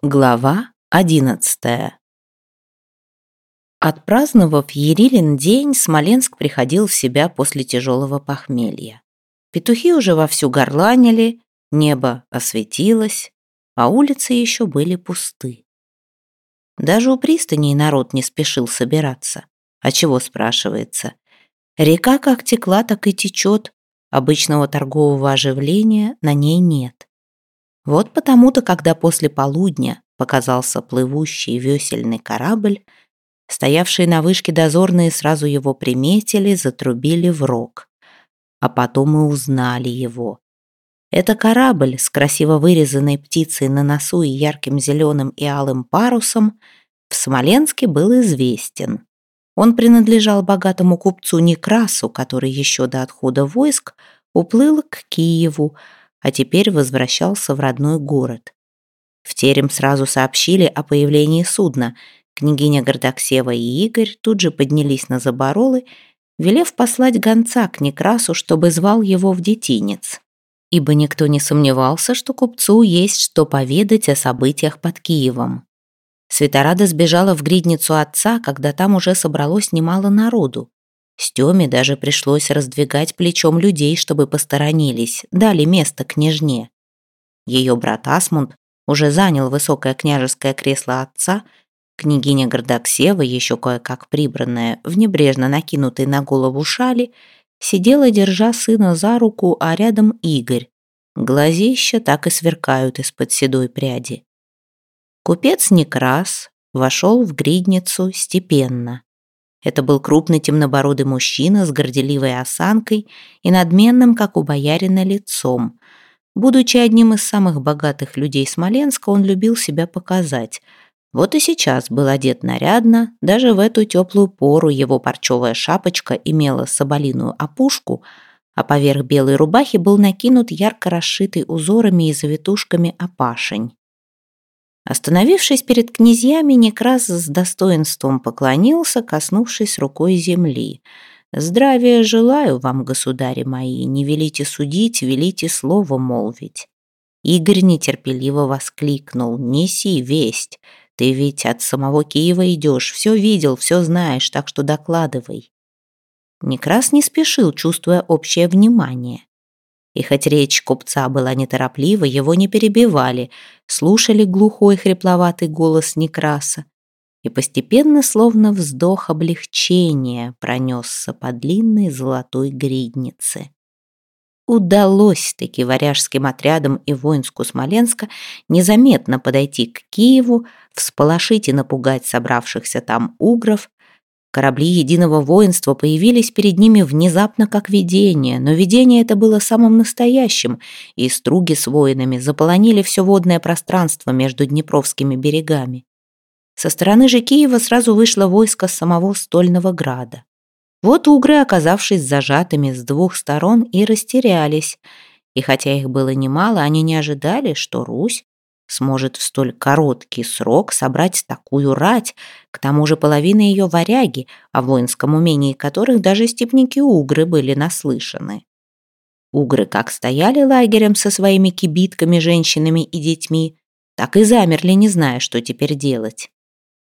Глава одиннадцатая Отпраздновав Ерилин день, Смоленск приходил в себя после тяжелого похмелья. Петухи уже вовсю горланили, небо осветилось, а улицы еще были пусты. Даже у пристаней народ не спешил собираться. А чего спрашивается? Река как текла, так и течет. Обычного торгового оживления на ней нет. Вот потому-то, когда после полудня показался плывущий весельный корабль, стоявшие на вышке дозорные сразу его приметили, затрубили в рог. А потом и узнали его. Это корабль с красиво вырезанной птицей на носу и ярким зеленым и алым парусом в Смоленске был известен. Он принадлежал богатому купцу Некрасу, который еще до отхода войск уплыл к Киеву, а теперь возвращался в родной город. В терем сразу сообщили о появлении судна. Княгиня Гордоксева и Игорь тут же поднялись на заборолы, велев послать гонца к Некрасу, чтобы звал его в детинец. Ибо никто не сомневался, что купцу есть что поведать о событиях под Киевом. Светорада сбежала в гридницу отца, когда там уже собралось немало народу. Стеме даже пришлось раздвигать плечом людей, чтобы посторонились, дали место княжне. Ее брат Асмунд уже занял высокое княжеское кресло отца, княгиня Гордоксева, еще кое-как прибранная, в небрежно накинутой на голову шали, сидела, держа сына за руку, а рядом Игорь. Глазища так и сверкают из-под седой пряди. Купец Некрас вошел в гридницу степенно. Это был крупный темнобородый мужчина с горделивой осанкой и надменным, как у боярина, лицом. Будучи одним из самых богатых людей Смоленска, он любил себя показать. Вот и сейчас был одет нарядно, даже в эту теплую пору его парчевая шапочка имела соболиную опушку, а поверх белой рубахи был накинут ярко расшитый узорами и завитушками опашень. Остановившись перед князьями, Некрас с достоинством поклонился, коснувшись рукой земли. «Здравия желаю вам, государи мои, не велите судить, велите слово молвить». Игорь нетерпеливо воскликнул. «Неси весть. Ты ведь от самого Киева идешь, все видел, все знаешь, так что докладывай». Некрас не спешил, чувствуя общее внимание. И хоть речь купца была нетороплива, его не перебивали, слушали глухой хрипловатый голос Некраса. И постепенно, словно вздох облегчения, пронесся по длинной золотой гриднице. Удалось-таки варяжским отрядам и воинску Смоленска незаметно подойти к Киеву, всполошить и напугать собравшихся там угров, Корабли единого воинства появились перед ними внезапно как видение, но видение это было самым настоящим, и струги с воинами заполонили все водное пространство между Днепровскими берегами. Со стороны же Киева сразу вышло войско самого Стольного Града. Вот угры, оказавшись зажатыми с двух сторон, и растерялись. И хотя их было немало, они не ожидали, что Русь сможет в столь короткий срок собрать такую рать, к тому же половина ее варяги, о воинском умении которых даже степники-угры были наслышаны. Угры как стояли лагерем со своими кибитками, женщинами и детьми, так и замерли, не зная, что теперь делать.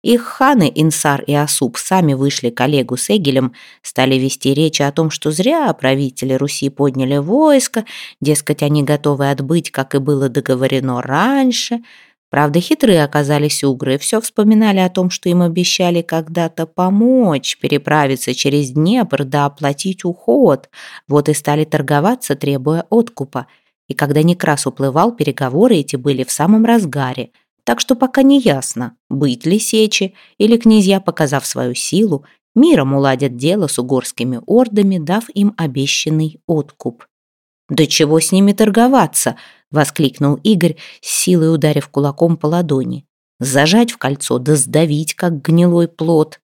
Их ханы Инсар и Асуп сами вышли к Олегу с Эгелем, стали вести речи о том, что зря правители Руси подняли войско, дескать, они готовы отбыть, как и было договорено раньше. Правда, хитрые оказались угры, все вспоминали о том, что им обещали когда-то помочь, переправиться через Днепр да оплатить уход. Вот и стали торговаться, требуя откупа. И когда Некрас уплывал, переговоры эти были в самом разгаре – так что пока не ясно, быть ли сечи, или князья, показав свою силу, миром уладят дело с угорскими ордами, дав им обещанный откуп. «Да чего с ними торговаться?» — воскликнул Игорь, с силой ударив кулаком по ладони. «Зажать в кольцо да сдавить, как гнилой плод».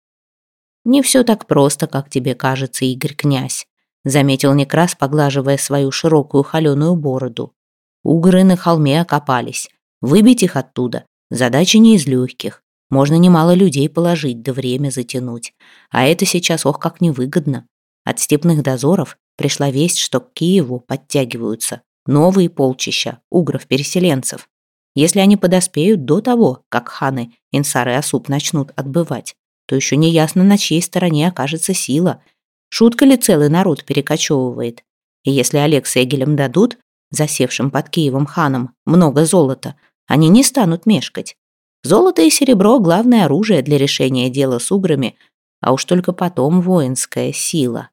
«Не все так просто, как тебе кажется, Игорь князь», — заметил Некрас, поглаживая свою широкую холеную бороду. Угры на холме окопались. Выбить их оттуда Задача не из легких. Можно немало людей положить, да время затянуть. А это сейчас ох как невыгодно. От степных дозоров пришла весть, что к Киеву подтягиваются новые полчища угров-переселенцев. Если они подоспеют до того, как ханы Инсар и Асуп начнут отбывать, то еще не ясно, на чьей стороне окажется сила. Шутка ли целый народ перекочевывает? И если Олег с Эгелем дадут, засевшим под Киевом ханом, много золота, они не станут мешкать. Золото и серебро – главное оружие для решения дела с уграми, а уж только потом воинская сила.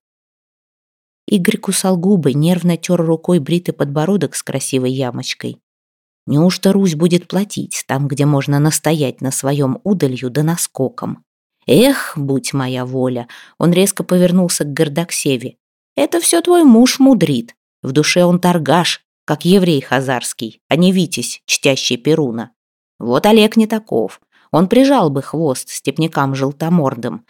Игорь кусал губы, нервно тер рукой бритый подбородок с красивой ямочкой. Неужто Русь будет платить там, где можно настоять на своем удалью да наскоком? Эх, будь моя воля! Он резко повернулся к Гордоксеве. Это все твой муж мудрит. В душе он торгаш, как еврей хазарский, а не витязь, чтящий Перуна. Вот Олег не таков. Он прижал бы хвост степнякам желтомордым.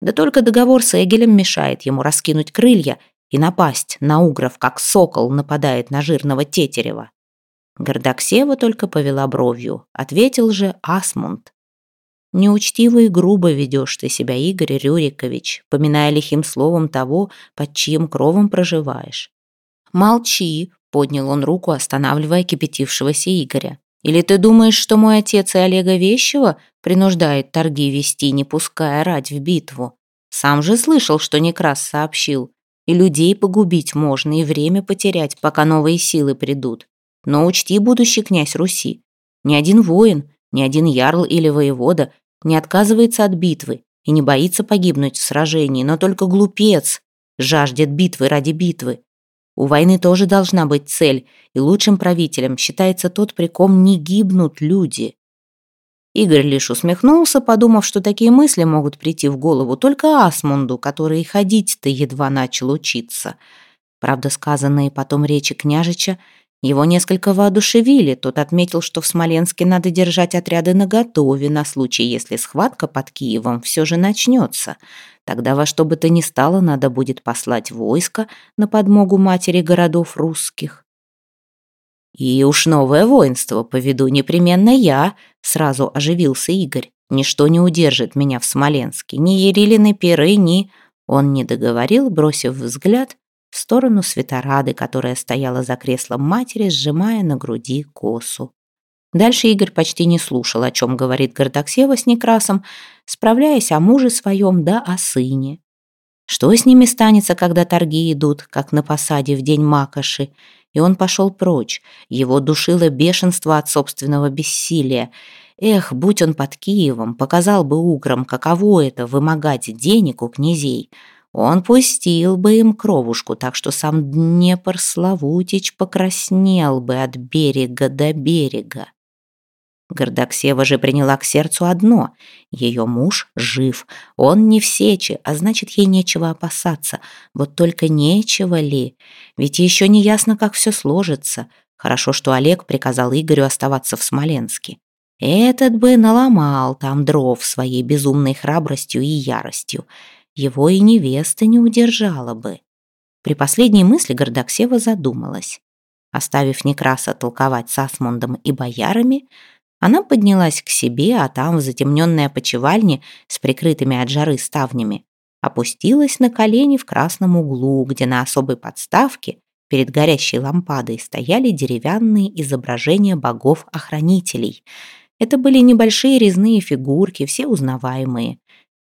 Да только договор с Эгелем мешает ему раскинуть крылья и напасть на угров, как сокол нападает на жирного тетерева. Гордоксева только повела бровью. Ответил же Асмунд. Неучтиво и грубо ведешь ты себя, Игорь Рюрикович, поминая лихим словом того, под чьим кровом проживаешь. Молчи, поднял он руку, останавливая кипятившегося Игоря. Или ты думаешь, что мой отец и Олега Вещева принуждает торги вести, не пуская рать в битву? Сам же слышал, что Некрас сообщил. И людей погубить можно, и время потерять, пока новые силы придут. Но учти, будущий князь Руси, ни один воин, ни один ярл или воевода не отказывается от битвы и не боится погибнуть в сражении, но только глупец жаждет битвы ради битвы. У войны тоже должна быть цель, и лучшим правителем считается тот, при ком не гибнут люди. Игорь лишь усмехнулся, подумав, что такие мысли могут прийти в голову только Асмунду, который ходить-то едва начал учиться. Правда, сказанные потом речи княжича его несколько воодушевили. Тот отметил, что в Смоленске надо держать отряды наготове на случай, если схватка под Киевом все же начнется. Тогда во что бы то ни стало надо будет послать войско на подмогу матери городов русских. «И уж новое воинство поведу непременно я», — сразу оживился Игорь. «Ничто не удержит меня в Смоленске, ни Ерилины перы, ни...» Он не договорил, бросив взгляд в сторону Светорады, которая стояла за креслом матери, сжимая на груди косу. Дальше Игорь почти не слушал, о чем говорит Гордоксева с Некрасом, справляясь о муже своем да о сыне. Что с ними станется, когда торги идут, как на посаде в день макоши? И он пошел прочь. Его душило бешенство от собственного бессилия. Эх, будь он под Киевом, показал бы уграм, каково это — вымогать денег у князей — он пустил бы им кровушку, так что сам Днепр Славутич покраснел бы от берега до берега. Гордоксева же приняла к сердцу одно — ее муж жив, он не в сече, а значит, ей нечего опасаться. Вот только нечего ли? Ведь еще не ясно, как все сложится. Хорошо, что Олег приказал Игорю оставаться в Смоленске. Этот бы наломал там дров своей безумной храбростью и яростью его и невеста не удержала бы. При последней мысли Гордоксева задумалась. Оставив Некраса толковать с Асмундом и боярами, она поднялась к себе, а там, в затемненной опочивальне с прикрытыми от жары ставнями, опустилась на колени в красном углу, где на особой подставке перед горящей лампадой стояли деревянные изображения богов-охранителей. Это были небольшие резные фигурки, все узнаваемые.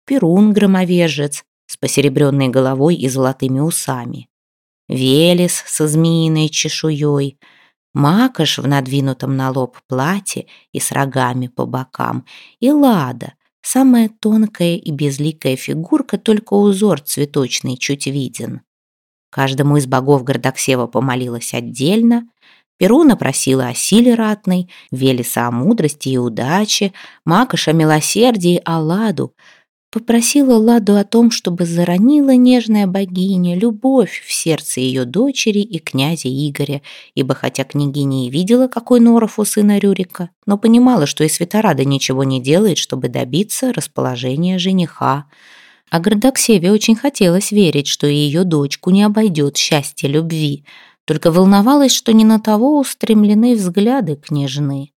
Перун-громовежец с посеребренной головой и золотыми усами, Велес со змеиной чешуей, Макаш в надвинутом на лоб платье и с рогами по бокам, и Лада, самая тонкая и безликая фигурка, только узор цветочный чуть виден. Каждому из богов Гордоксева помолилась отдельно, Перуна просила о силе ратной, Велеса о мудрости и удаче, Макаша о милосердии, а Ладу — Попросила Ладу о том, чтобы заронила нежная богиня любовь в сердце ее дочери и князя Игоря, ибо хотя княгиня и видела, какой норов у сына Рюрика, но понимала, что и Светорада ничего не делает, чтобы добиться расположения жениха. А Гордоксеве очень хотелось верить, что и ее дочку не обойдет счастье любви, только волновалась, что не на того устремлены взгляды княжны.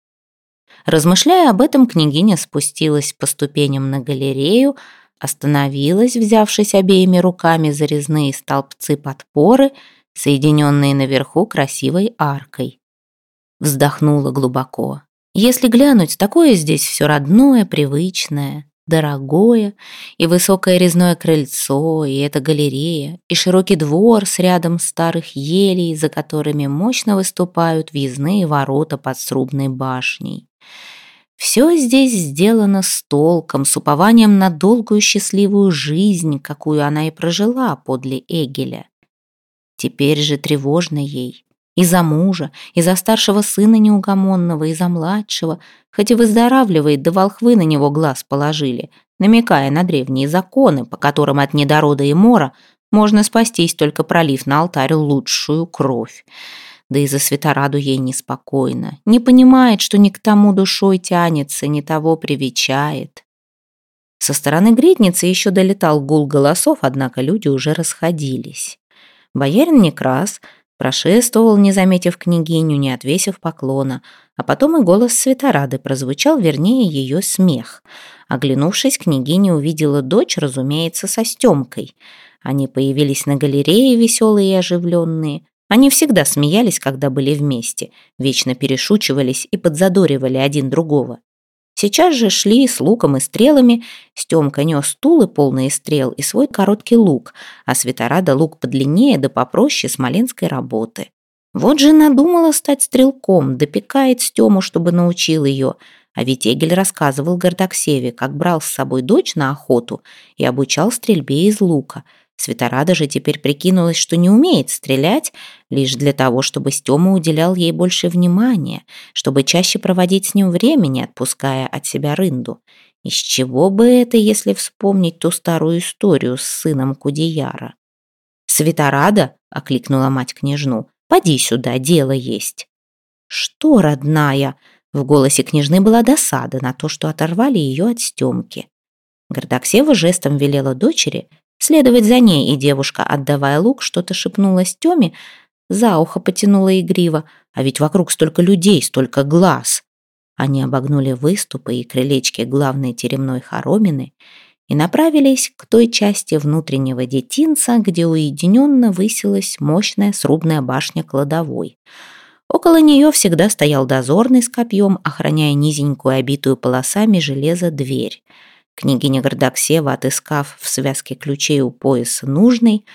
Размышляя об этом, княгиня спустилась по ступеням на галерею, остановилась, взявшись обеими руками за резные столбцы-подпоры, соединенные наверху красивой аркой. Вздохнула глубоко. Если глянуть, такое здесь все родное, привычное, дорогое, и высокое резное крыльцо, и эта галерея, и широкий двор с рядом старых елей, за которыми мощно выступают въездные ворота под срубной башней. Все здесь сделано с толком, с упованием на долгую счастливую жизнь, какую она и прожила подле Эгеля. Теперь же тревожно ей. И за мужа, и за старшего сына неугомонного, и за младшего. Хоть и выздоравливает, да волхвы на него глаз положили, намекая на древние законы, по которым от недорода и мора можно спастись, только пролив на алтарь лучшую кровь. Да и за светораду ей неспокойно. Не понимает, что не к тому душой тянется, не того привечает. Со стороны гридницы еще долетал гул голосов, однако люди уже расходились. Боярин Некрас прошествовал, не заметив княгиню, не отвесив поклона, а потом и голос Светорады прозвучал, вернее, ее смех. Оглянувшись, княгиня увидела дочь, разумеется, со Стемкой. Они появились на галерее, веселые и оживленные. Они всегда смеялись, когда были вместе, вечно перешучивались и подзадоривали один другого. Сейчас же шли с луком и стрелами. Стемка нес стулы, полные стрел, и свой короткий лук, а Светорада лук подлиннее да попроще смоленской работы. Вот же надумала стать стрелком, допекает Стему, чтобы научил ее. А ведь Эгель рассказывал Гордоксеве, как брал с собой дочь на охоту и обучал стрельбе из лука – Светорада же теперь прикинулась, что не умеет стрелять, лишь для того, чтобы Стёма уделял ей больше внимания, чтобы чаще проводить с ним времени, отпуская от себя рынду. Из чего бы это, если вспомнить ту старую историю с сыном Кудияра? «Светорада?» — окликнула мать княжну. «Поди сюда, дело есть». «Что, родная?» — в голосе княжны была досада на то, что оторвали ее от Стёмки. Гордоксева жестом велела дочери Следовать за ней, и девушка, отдавая лук, что-то шепнула Стеме, за ухо потянула игриво, а ведь вокруг столько людей, столько глаз. Они обогнули выступы и крылечки главной теремной хоромины и направились к той части внутреннего детинца, где уединенно высилась мощная срубная башня кладовой. Около нее всегда стоял дозорный с копьем, охраняя низенькую, обитую полосами железа дверь — Княгиня Гордоксева, отыскав в связке ключей у пояса нужный,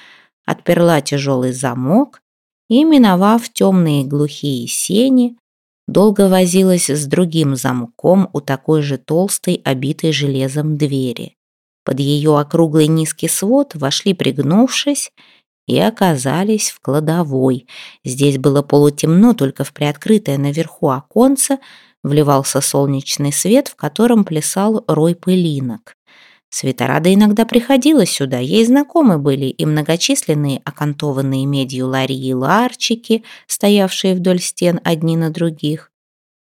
отперла тяжелый замок и, миновав темные глухие сени, долго возилась с другим замком у такой же толстой, обитой железом двери. Под ее округлый низкий свод вошли, пригнувшись, и оказались в кладовой. Здесь было полутемно, только в приоткрытое наверху оконце вливался солнечный свет, в котором плясал рой пылинок. Светорада иногда приходила сюда, ей знакомы были и многочисленные окантованные медью ларьи и ларчики, стоявшие вдоль стен одни на других,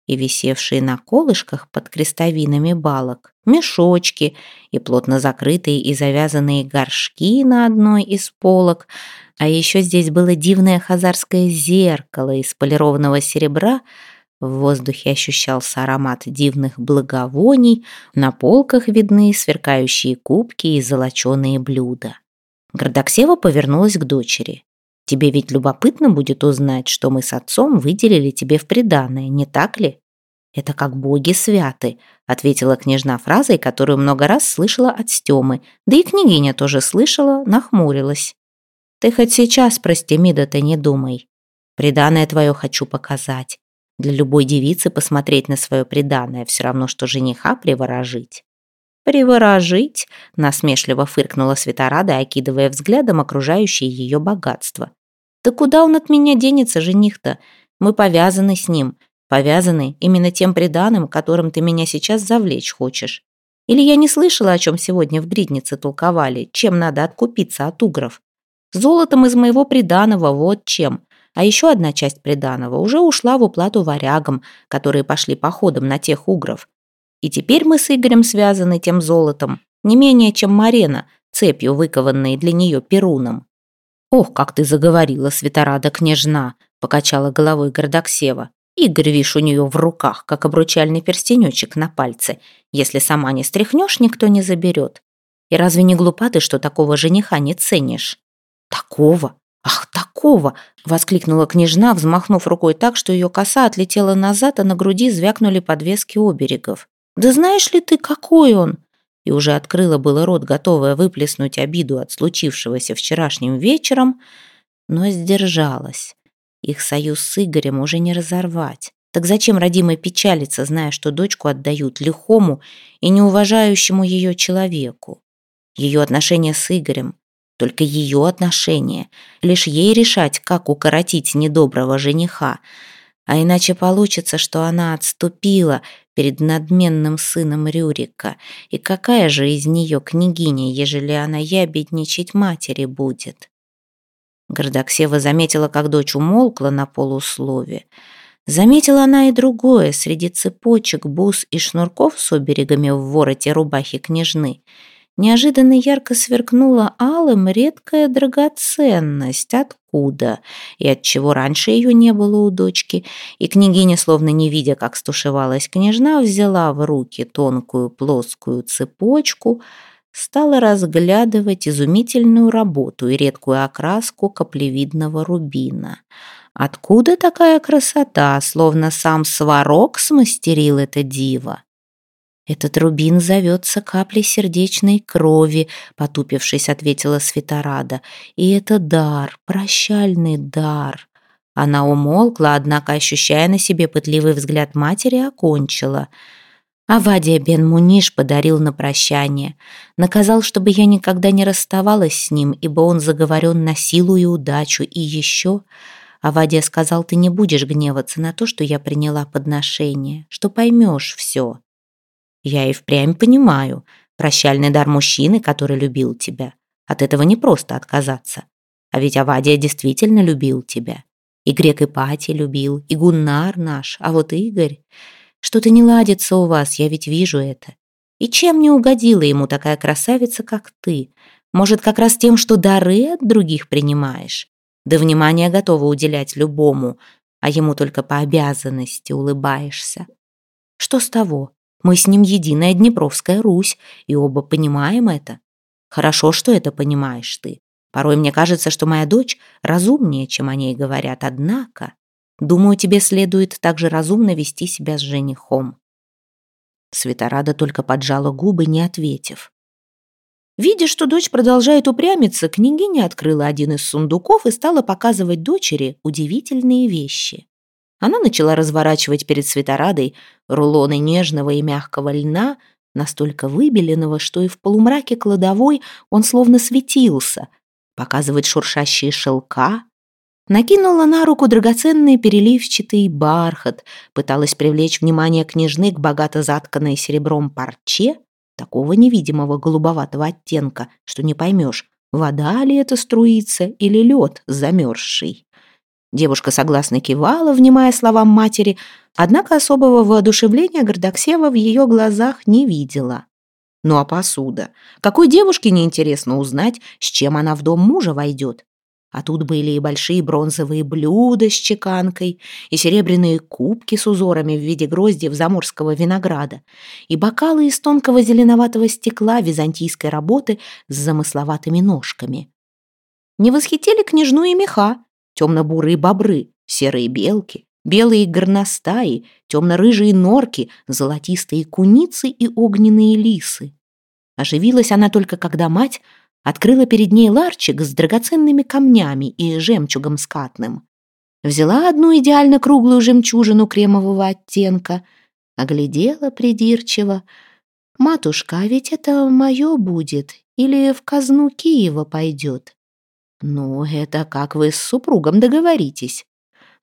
и висевшие на колышках под крестовинами балок, мешочки и плотно закрытые и завязанные горшки на одной из полок, а еще здесь было дивное хазарское зеркало из полированного серебра, в воздухе ощущался аромат дивных благовоний, на полках видны сверкающие кубки и золоченые блюда. Гордоксева повернулась к дочери. «Тебе ведь любопытно будет узнать, что мы с отцом выделили тебе в приданое, не так ли?» «Это как боги святы», — ответила княжна фразой, которую много раз слышала от Стемы, да и княгиня тоже слышала, нахмурилась. «Ты хоть сейчас про Стемида-то не думай. Приданное твое хочу показать. Для любой девицы посмотреть на свое преданное все равно, что жениха приворожить. «Приворожить?» — насмешливо фыркнула Светорада, окидывая взглядом окружающее ее богатство. «Да куда он от меня денется, жених-то? Мы повязаны с ним. Повязаны именно тем преданным, которым ты меня сейчас завлечь хочешь. Или я не слышала, о чем сегодня в гриднице толковали, чем надо откупиться от угров? Золотом из моего приданого, вот чем. А еще одна часть приданого уже ушла в уплату варягам, которые пошли походом на тех угров. И теперь мы с Игорем связаны тем золотом, не менее, чем Марена, цепью, выкованной для нее перуном. «Ох, как ты заговорила, Светорада княжна!» — покачала головой Гордоксева. «Игорь, вишь, у нее в руках, как обручальный перстенечек на пальце. Если сама не стряхнешь, никто не заберет. И разве не глупа ты, что такого жениха не ценишь?» «Такого? «Ах, такого!» — воскликнула княжна, взмахнув рукой так, что ее коса отлетела назад, а на груди звякнули подвески оберегов. «Да знаешь ли ты, какой он?» И уже открыла было рот, готовая выплеснуть обиду от случившегося вчерашним вечером, но сдержалась. Их союз с Игорем уже не разорвать. Так зачем родимой печалиться, зная, что дочку отдают лихому и неуважающему ее человеку? Ее отношения с Игорем, только ее отношения, лишь ей решать, как укоротить недоброго жениха. А иначе получится, что она отступила перед надменным сыном Рюрика. И какая же из нее княгиня, ежели она ябедничать матери будет? Гордоксева заметила, как дочь умолкла на полуслове. Заметила она и другое, среди цепочек, бус и шнурков с оберегами в вороте рубахи княжны. Неожиданно ярко сверкнула алым редкая драгоценность. Откуда? И отчего раньше ее не было у дочки? И княгиня, словно не видя, как стушевалась княжна, взяла в руки тонкую плоскую цепочку, стала разглядывать изумительную работу и редкую окраску каплевидного рубина. Откуда такая красота, словно сам сварог смастерил это диво? «Этот рубин зовется каплей сердечной крови», — потупившись, ответила Светорада. «И это дар, прощальный дар». Она умолкла, однако, ощущая на себе пытливый взгляд матери, окончила. Авадия бен Муниш подарил на прощание. Наказал, чтобы я никогда не расставалась с ним, ибо он заговорен на силу и удачу. И еще... Авадия сказал, ты не будешь гневаться на то, что я приняла подношение, что поймешь все. Я и впрямь понимаю. Прощальный дар мужчины, который любил тебя. От этого не просто отказаться. А ведь Авадия действительно любил тебя. И грек Ипатий любил, и Гуннар наш, а вот Игорь... Что-то не ладится у вас, я ведь вижу это. И чем не угодила ему такая красавица, как ты? Может, как раз тем, что дары от других принимаешь? Да внимание готова уделять любому, а ему только по обязанности улыбаешься. Что с того? Мы с ним единая Днепровская Русь, и оба понимаем это. Хорошо, что это понимаешь ты. Порой мне кажется, что моя дочь разумнее, чем о ней говорят, однако... Думаю, тебе следует также разумно вести себя с женихом». Светорада только поджала губы, не ответив. Видя, что дочь продолжает упрямиться, княгиня открыла один из сундуков и стала показывать дочери удивительные вещи. Она начала разворачивать перед Светорадой рулоны нежного и мягкого льна, настолько выбеленного, что и в полумраке кладовой он словно светился, показывать шуршащие шелка, Накинула на руку драгоценный переливчатый бархат, пыталась привлечь внимание княжны к богато затканной серебром парче, такого невидимого голубоватого оттенка, что не поймешь, вода ли это струится или лед замерзший. Девушка согласно кивала, внимая словам матери, однако особого воодушевления Гордоксева в ее глазах не видела. Ну а посуда? Какой девушке неинтересно узнать, с чем она в дом мужа войдет? А тут были и большие бронзовые блюда с чеканкой, и серебряные кубки с узорами в виде гроздьев заморского винограда, и бокалы из тонкого зеленоватого стекла византийской работы с замысловатыми ножками. Не восхитили княжну и меха, темно-бурые бобры, серые белки, белые горностаи, темно-рыжие норки, золотистые куницы и огненные лисы. Оживилась она только, когда мать открыла перед ней ларчик с драгоценными камнями и жемчугом скатным. Взяла одну идеально круглую жемчужину кремового оттенка, оглядела придирчиво. «Матушка, а ведь это мое будет или в казну Киева пойдет?» «Ну, это как вы с супругом договоритесь».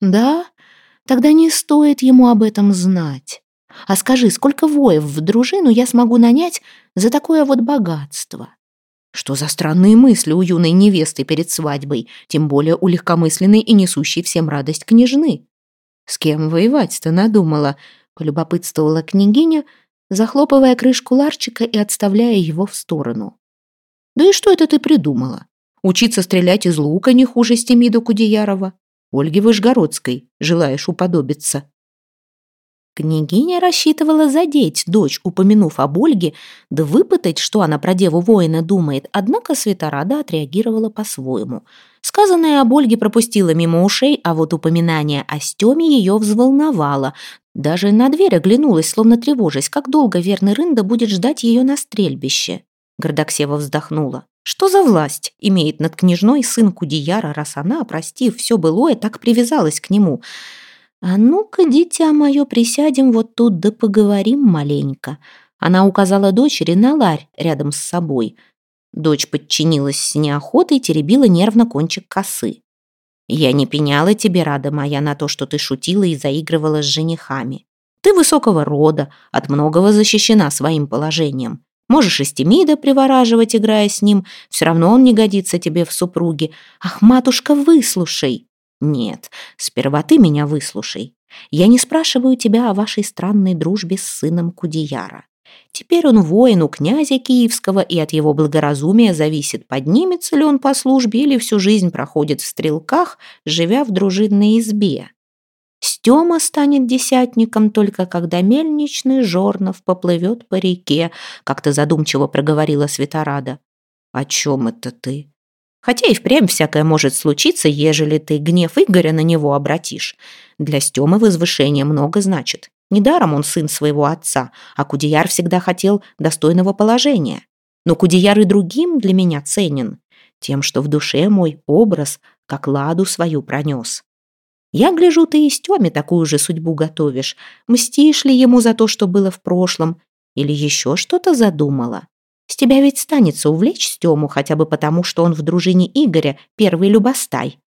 «Да? Тогда не стоит ему об этом знать. А скажи, сколько воев в дружину я смогу нанять за такое вот богатство?» Что за странные мысли у юной невесты перед свадьбой, тем более у легкомысленной и несущей всем радость княжны? С кем воевать-то надумала, полюбопытствовала княгиня, захлопывая крышку ларчика и отставляя его в сторону. Да и что это ты придумала? Учиться стрелять из лука не хуже Стемида Кудеярова. Ольги Вышгородской желаешь уподобиться. Княгиня рассчитывала задеть дочь, упомянув об Ольге, да выпытать, что она про деву воина думает, однако Светорада отреагировала по-своему. Сказанное об Ольге пропустила мимо ушей, а вот упоминание о Стеме ее взволновало. Даже на дверь оглянулась, словно тревожась, как долго верный Рында будет ждать ее на стрельбище. Гордоксева вздохнула. Что за власть имеет над княжной сын Кудияра, раз она, простив все былое, так привязалась к нему — «А ну-ка, дитя мое, присядем вот тут да поговорим маленько». Она указала дочери на ларь рядом с собой. Дочь подчинилась с неохотой, теребила нервно кончик косы. «Я не пеняла тебе, рада моя, на то, что ты шутила и заигрывала с женихами. Ты высокого рода, от многого защищена своим положением. Можешь и Стемида привораживать, играя с ним, все равно он не годится тебе в супруге. Ах, матушка, выслушай!» «Нет, сперва ты меня выслушай. Я не спрашиваю тебя о вашей странной дружбе с сыном Кудияра. Теперь он воин у князя Киевского, и от его благоразумия зависит, поднимется ли он по службе или всю жизнь проходит в стрелках, живя в дружинной избе. Стема станет десятником только когда мельничный Жорнов поплывет по реке, как-то задумчиво проговорила Светорада. «О чем это ты?» Хотя и впрямь всякое может случиться, ежели ты гнев Игоря на него обратишь. Для Стемы возвышение много значит. Недаром он сын своего отца, а Кудеяр всегда хотел достойного положения. Но Кудеяр и другим для меня ценен. Тем, что в душе мой образ, как ладу свою пронес. Я гляжу, ты и Стеме такую же судьбу готовишь. Мстишь ли ему за то, что было в прошлом? Или еще что-то задумала? С тебя ведь станется увлечь Стему хотя бы потому, что он в дружине Игоря первый любостай.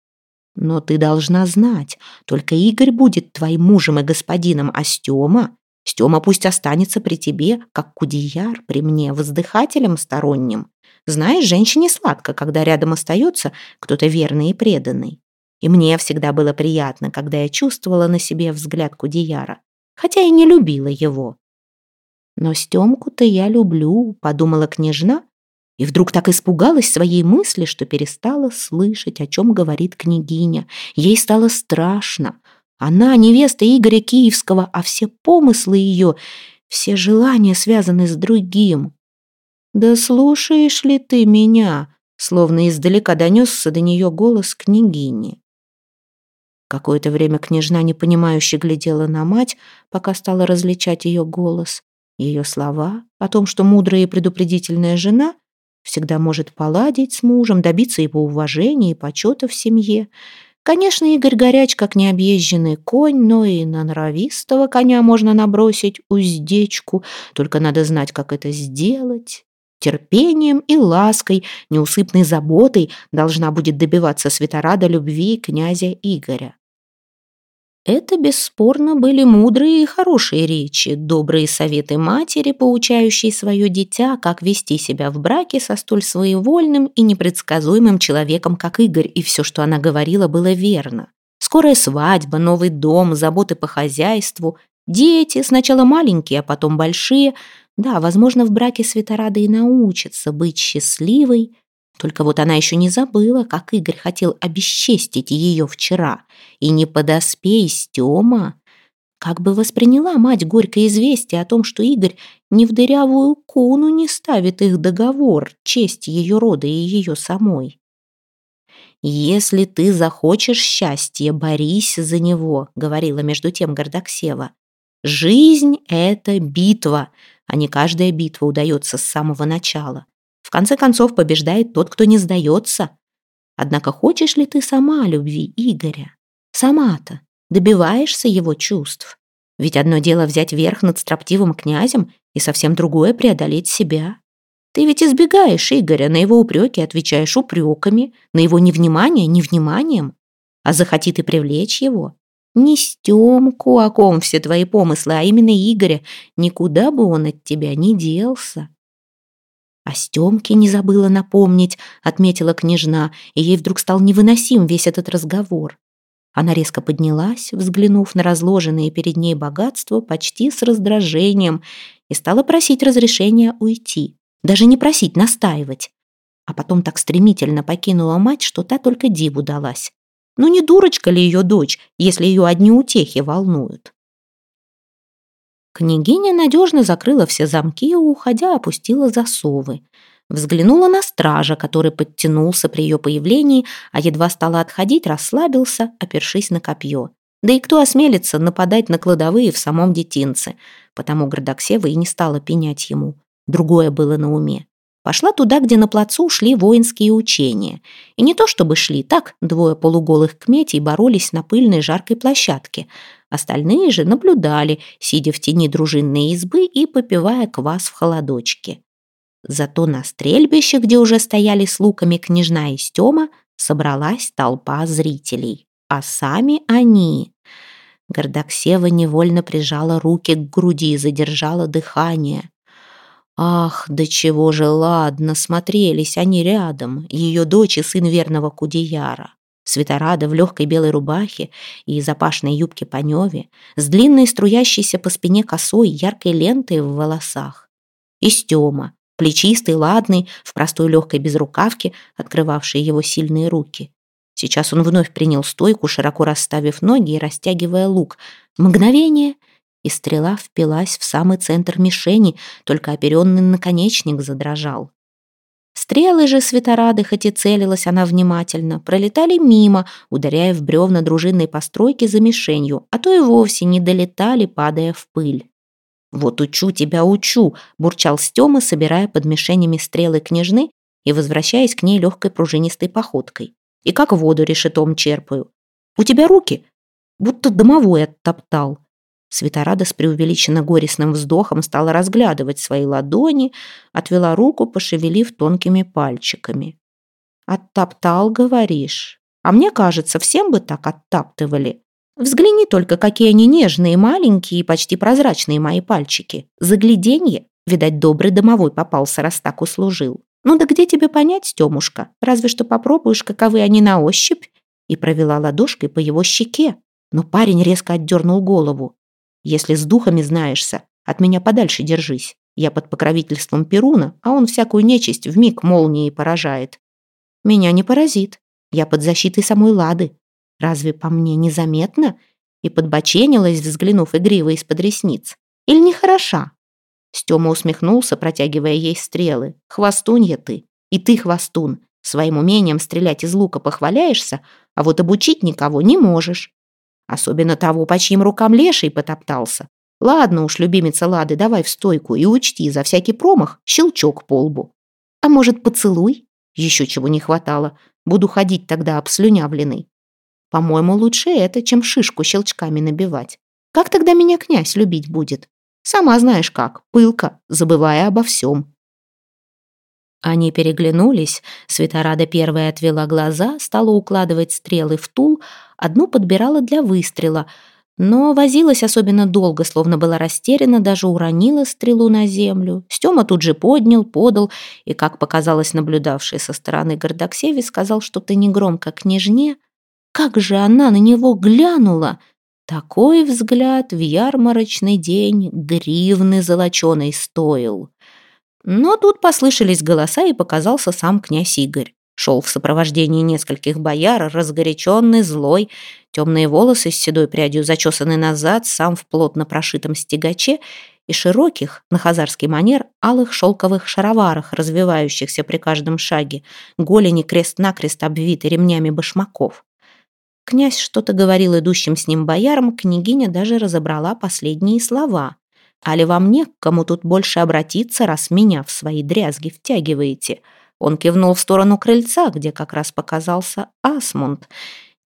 Но ты должна знать, только Игорь будет твоим мужем и господином, а Стема... Стема пусть останется при тебе, как кудияр при мне, воздыхателем сторонним. Знаешь, женщине сладко, когда рядом остается кто-то верный и преданный. И мне всегда было приятно, когда я чувствовала на себе взгляд Кудияра, хотя и не любила его. «Но Стёмку-то я люблю», — подумала княжна, и вдруг так испугалась своей мысли, что перестала слышать, о чем говорит княгиня. Ей стало страшно. Она невеста Игоря Киевского, а все помыслы ее, все желания связаны с другим. «Да слушаешь ли ты меня?» Словно издалека донесся до нее голос княгини. Какое-то время княжна непонимающе глядела на мать, пока стала различать ее голос. Ее слова о том, что мудрая и предупредительная жена всегда может поладить с мужем, добиться его уважения и почета в семье. Конечно, Игорь горяч, как необъезженный конь, но и на норовистого коня можно набросить уздечку, только надо знать, как это сделать. Терпением и лаской, неусыпной заботой должна будет добиваться Светорада любви князя Игоря. Это, бесспорно, были мудрые и хорошие речи, добрые советы матери, поучающей свое дитя, как вести себя в браке со столь своевольным и непредсказуемым человеком, как Игорь, и все, что она говорила, было верно. Скорая свадьба, новый дом, заботы по хозяйству, дети, сначала маленькие, а потом большие. Да, возможно, в браке Светорада и научится быть счастливой, только вот она еще не забыла, как Игорь хотел обесчестить ее вчера. И не подоспей, Стема. Как бы восприняла мать горькое известие о том, что Игорь ни в дырявую куну не ставит их договор, честь ее рода и ее самой. «Если ты захочешь счастья, борись за него», — говорила между тем Гордоксева. «Жизнь — это битва, а не каждая битва удается с самого начала. В конце концов побеждает тот, кто не сдается. Однако хочешь ли ты сама любви Игоря? Сама-то добиваешься его чувств. Ведь одно дело взять верх над строптивым князем, и совсем другое преодолеть себя. Ты ведь избегаешь Игоря, на его упреки отвечаешь упреками, на его невнимание — невниманием. А захоти ты привлечь его? Не Стемку, о ком все твои помыслы, а именно Игоря. Никуда бы он от тебя не делся. «О Стёмке не забыла напомнить», — отметила княжна, и ей вдруг стал невыносим весь этот разговор. Она резко поднялась, взглянув на разложенные перед ней богатства почти с раздражением, и стала просить разрешения уйти. Даже не просить, настаивать. А потом так стремительно покинула мать, что та только диву далась. Ну не дурочка ли ее дочь, если ее одни утехи волнуют? Княгиня надежно закрыла все замки и, уходя, опустила засовы. Взглянула на стража, который подтянулся при ее появлении, а едва стала отходить, расслабился, опершись на копье. Да и кто осмелится нападать на кладовые в самом детинце? Потому Гордоксева и не стала пенять ему. Другое было на уме. Пошла туда, где на плацу шли воинские учения. И не то чтобы шли, так двое полуголых кметей боролись на пыльной жаркой площадке. Остальные же наблюдали, сидя в тени дружинной избы и попивая квас в холодочке. Зато на стрельбище, где уже стояли с луками княжна и Стема, собралась толпа зрителей. А сами они... Гордоксева невольно прижала руки к груди и задержала дыхание. Ах, до чего же ладно смотрелись они рядом, ее дочь и сын верного Кудеяра. Светорада в легкой белой рубахе и запашной юбке по неве, с длинной струящейся по спине косой яркой лентой в волосах. И Стема, плечистый, ладный, в простой легкой безрукавке, открывавшей его сильные руки. Сейчас он вновь принял стойку, широко расставив ноги и растягивая лук. Мгновение, и стрела впилась в самый центр мишени, только оперенный наконечник задрожал. Стрелы же светорады, хоть и целилась она внимательно, пролетали мимо, ударяя в бревна дружинной постройки за мишенью, а то и вовсе не долетали, падая в пыль. «Вот учу тебя, учу!» – бурчал Стёма, собирая под мишенями стрелы княжны и возвращаясь к ней легкой пружинистой походкой. «И как воду решетом черпаю. У тебя руки, будто домовой оттоптал». Светорада с преувеличенно горестным вздохом стала разглядывать свои ладони, отвела руку, пошевелив тонкими пальчиками. «Оттоптал, говоришь? А мне кажется, всем бы так оттаптывали. Взгляни только, какие они нежные, маленькие и почти прозрачные мои пальчики. Загляденье. Видать, добрый домовой попался, раз так услужил. Ну да где тебе понять, Стемушка? Разве что попробуешь, каковы они на ощупь. И провела ладошкой по его щеке. Но парень резко отдернул голову. Если с духами знаешься, от меня подальше держись. Я под покровительством Перуна, а он всякую нечисть в миг молнией поражает. Меня не поразит. Я под защитой самой Лады. Разве по мне незаметно? И подбоченилась, взглянув игриво из-под ресниц. Или не хороша? Стёма усмехнулся, протягивая ей стрелы. «Хвостунья ты! И ты хвостун! Своим умением стрелять из лука похваляешься, а вот обучить никого не можешь. Особенно того, по чьим рукам леший потоптался. Ладно уж, любимица Лады, давай в стойку и учти, за всякий промах щелчок по лбу. А может, поцелуй? Еще чего не хватало. Буду ходить тогда обслюнявленный. По-моему, лучше это, чем шишку щелчками набивать. Как тогда меня князь любить будет? Сама знаешь как, пылко, забывая обо всем. Они переглянулись, Светорада первая отвела глаза, стала укладывать стрелы в тул, одну подбирала для выстрела, но возилась особенно долго, словно была растеряна, даже уронила стрелу на землю. Стёма тут же поднял, подал, и, как показалось наблюдавший со стороны Гордоксеви, сказал что-то негромко княжне — как же она на него глянула! Такой взгляд в ярмарочный день гривны золоченой стоил. Но тут послышались голоса, и показался сам князь Игорь. Шел в сопровождении нескольких бояр, разгоряченный, злой, темные волосы с седой прядью зачесаны назад, сам в плотно прошитом стегаче и широких, на хазарский манер, алых шелковых шароварах, развивающихся при каждом шаге, голени крест-накрест обвиты ремнями башмаков. Князь что-то говорил идущим с ним боярам, княгиня даже разобрала последние слова. «Али вам не к кому тут больше обратиться, раз меня в свои дрязги втягиваете?» Он кивнул в сторону крыльца, где как раз показался Асмунд.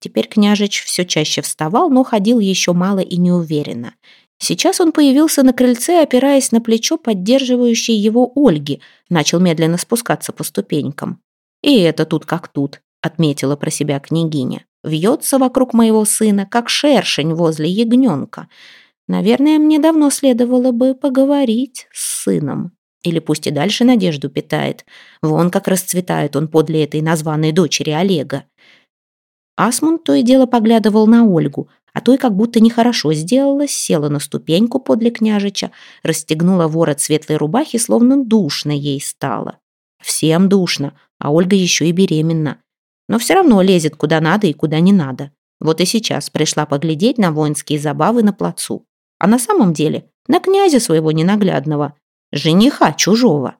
Теперь княжич все чаще вставал, но ходил еще мало и неуверенно. Сейчас он появился на крыльце, опираясь на плечо, поддерживающее его Ольги, начал медленно спускаться по ступенькам. «И это тут как тут», — отметила про себя княгиня вьется вокруг моего сына, как шершень возле ягненка. Наверное, мне давно следовало бы поговорить с сыном. Или пусть и дальше надежду питает. Вон как расцветает он подле этой названной дочери Олега. Асмунд то и дело поглядывал на Ольгу, а той как будто нехорошо сделалось, села на ступеньку подле княжича, расстегнула ворот светлой рубахи, словно душно ей стало. Всем душно, а Ольга еще и беременна но все равно лезет куда надо и куда не надо. Вот и сейчас пришла поглядеть на воинские забавы на плацу. А на самом деле на князя своего ненаглядного, жениха чужого.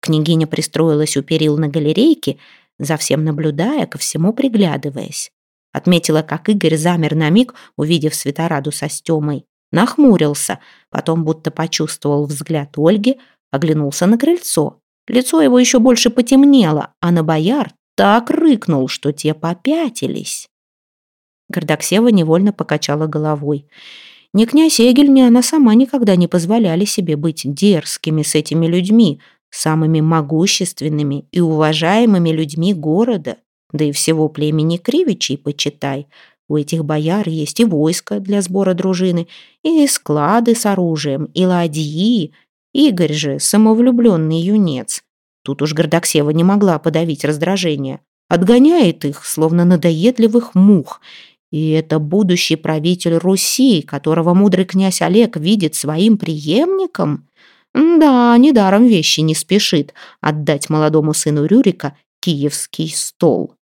Княгиня пристроилась у перил на галерейке, за всем наблюдая, ко всему приглядываясь. Отметила, как Игорь замер на миг, увидев Светораду со Стемой. Нахмурился, потом будто почувствовал взгляд Ольги, оглянулся на крыльцо. Лицо его еще больше потемнело, а на бояр так рыкнул, что те попятились. Гордоксева невольно покачала головой. Ни князь Эгель, ни она сама никогда не позволяли себе быть дерзкими с этими людьми, самыми могущественными и уважаемыми людьми города, да и всего племени Кривичей, почитай. У этих бояр есть и войско для сбора дружины, и склады с оружием, и ладьи. Игорь же самовлюбленный юнец. Тут уж Гордоксева не могла подавить раздражение. Отгоняет их, словно надоедливых мух. И это будущий правитель Руси, которого мудрый князь Олег видит своим преемником? Да, недаром вещи не спешит отдать молодому сыну Рюрика киевский стол.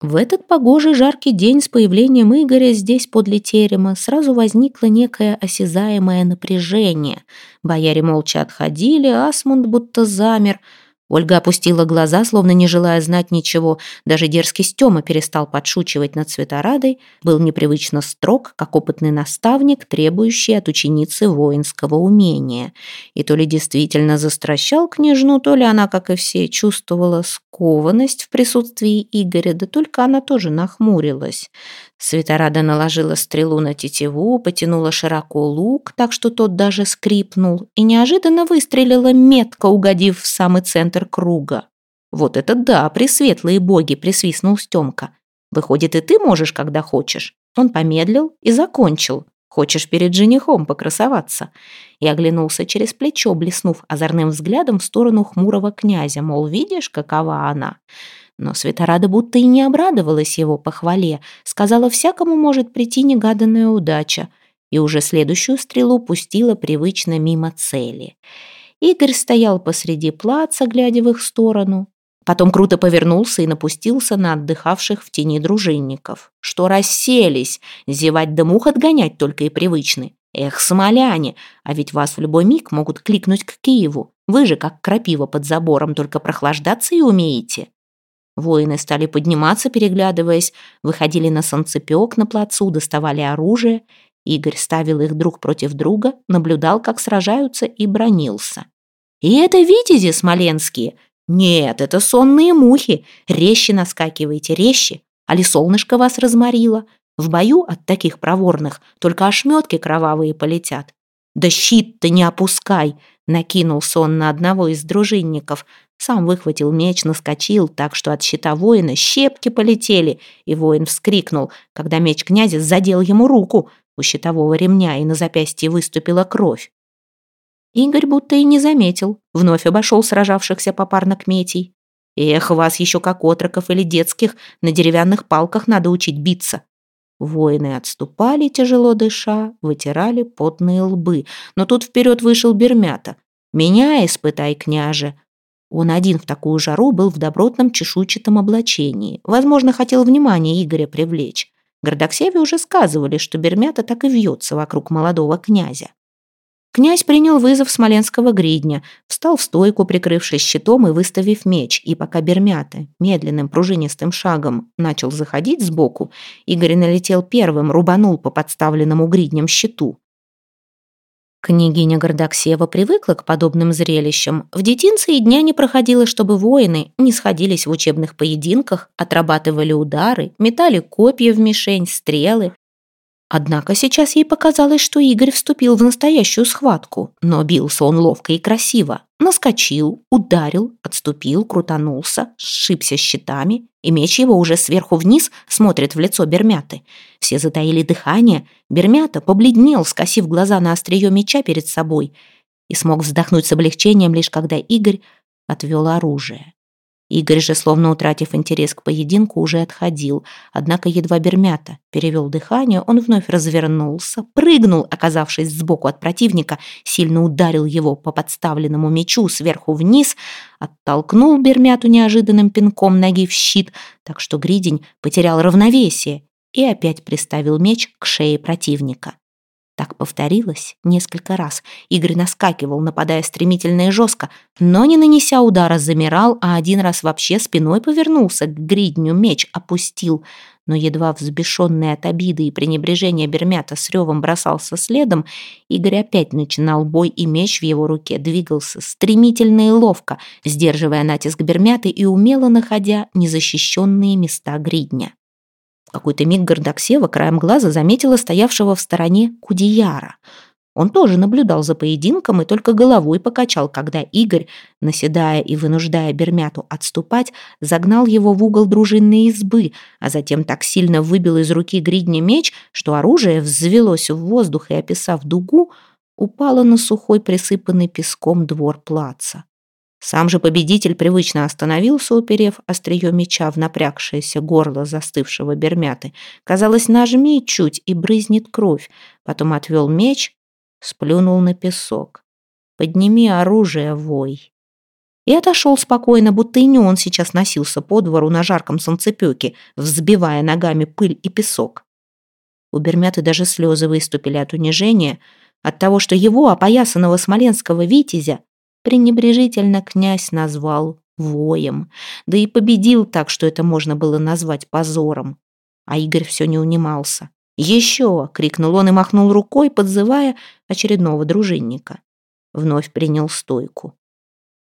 В этот погожий жаркий день с появлением Игоря здесь подле терема сразу возникло некое осязаемое напряжение. Бояре молча отходили, Асмунд будто замер — Ольга опустила глаза, словно не желая знать ничего. Даже дерзкий Стёма перестал подшучивать над Светорадой, был непривычно строг, как опытный наставник, требующий от ученицы воинского умения. И то ли действительно застращал княжну, то ли она, как и все, чувствовала скованность в присутствии Игоря, да только она тоже нахмурилась. Светорада наложила стрелу на тетиву, потянула широко лук, так что тот даже скрипнул, и неожиданно выстрелила метко, угодив в самый центр круга. «Вот это да, пресветлые боги!» — присвистнул Стемка. «Выходит, и ты можешь, когда хочешь». Он помедлил и закончил. «Хочешь перед женихом покрасоваться?» И оглянулся через плечо, блеснув озорным взглядом в сторону хмурого князя, мол, видишь, какова она?» Но Светорада будто и не обрадовалась его похвале, сказала, всякому может прийти негаданная удача, и уже следующую стрелу пустила привычно мимо цели. Игорь стоял посреди плаца, глядя в их сторону. Потом круто повернулся и напустился на отдыхавших в тени дружинников. Что расселись, зевать да мух отгонять только и привычны. Эх, смоляне, а ведь вас в любой миг могут кликнуть к Киеву. Вы же, как крапива под забором, только прохлаждаться и умеете. Воины стали подниматься, переглядываясь, выходили на солнцепек на плацу, доставали оружие. Игорь ставил их друг против друга, наблюдал, как сражаются, и бронился. «И это витязи смоленские? Нет, это сонные мухи. Резче наскакивайте, резче. Али солнышко вас разморило? В бою от таких проворных только ошметки кровавые полетят. Да щит-то не опускай!» Накинулся он на одного из дружинников. Сам выхватил меч, наскочил, так что от щита воина щепки полетели, и воин вскрикнул, когда меч князя задел ему руку. У щитового ремня и на запястье выступила кровь. Игорь будто и не заметил, вновь обошел сражавшихся попарно кметей. «Эх, вас еще как отроков или детских, на деревянных палках надо учить биться». Воины отступали, тяжело дыша, вытирали потные лбы. Но тут вперед вышел Бермята. «Меня испытай, княже!» Он один в такую жару был в добротном чешуйчатом облачении. Возможно, хотел внимание Игоря привлечь. Гордоксеве уже сказывали, что Бермята так и вьется вокруг молодого князя. Князь принял вызов смоленского гридня, встал в стойку, прикрывшись щитом и выставив меч, и пока Бермята медленным пружинистым шагом начал заходить сбоку, Игорь налетел первым, рубанул по подставленному гридням щиту. Княгиня Гордоксева привыкла к подобным зрелищам. В детинце и дня не проходило, чтобы воины не сходились в учебных поединках, отрабатывали удары, метали копья в мишень, стрелы. Однако сейчас ей показалось, что Игорь вступил в настоящую схватку, но бился он ловко и красиво. Наскочил, ударил, отступил, крутанулся, сшибся щитами, и меч его уже сверху вниз смотрит в лицо Бермяты. Все затаили дыхание. Бермята побледнел, скосив глаза на острие меча перед собой, и смог вздохнуть с облегчением лишь когда Игорь отвел оружие. Игорь же, словно утратив интерес к поединку, уже отходил. Однако едва Бермята перевел дыхание, он вновь развернулся, прыгнул, оказавшись сбоку от противника, сильно ударил его по подставленному мечу сверху вниз, оттолкнул Бермяту неожиданным пинком ноги в щит, так что Гридень потерял равновесие и опять приставил меч к шее противника. Так повторилось несколько раз. Игорь наскакивал, нападая стремительно и жестко, но не нанеся удара, замирал, а один раз вообще спиной повернулся к гридню, меч опустил. Но едва взбешенный от обиды и пренебрежения Бермята с ревом бросался следом, Игорь опять начинал бой, и меч в его руке двигался стремительно и ловко, сдерживая натиск Бермяты и умело находя незащищенные места гридня какой-то миг Гордоксева краем глаза заметила стоявшего в стороне Кудияра. Он тоже наблюдал за поединком и только головой покачал, когда Игорь, наседая и вынуждая Бермяту отступать, загнал его в угол дружинной избы, а затем так сильно выбил из руки гридня меч, что оружие взвелось в воздух и, описав дугу, упало на сухой присыпанный песком двор плаца. Сам же победитель привычно остановился, уперев острие меча в напрягшееся горло застывшего бермяты. Казалось, нажми чуть, и брызнет кровь. Потом отвел меч, сплюнул на песок. «Подними оружие, вой!» И отошел спокойно, будто и не он сейчас носился по двору на жарком солнцепеке, взбивая ногами пыль и песок. У Бермяты даже слезы выступили от унижения, от того, что его, опоясанного смоленского витязя, пренебрежительно князь назвал воем, да и победил так, что это можно было назвать позором. А Игорь все не унимался. «Еще!» — крикнул он и махнул рукой, подзывая очередного дружинника. Вновь принял стойку.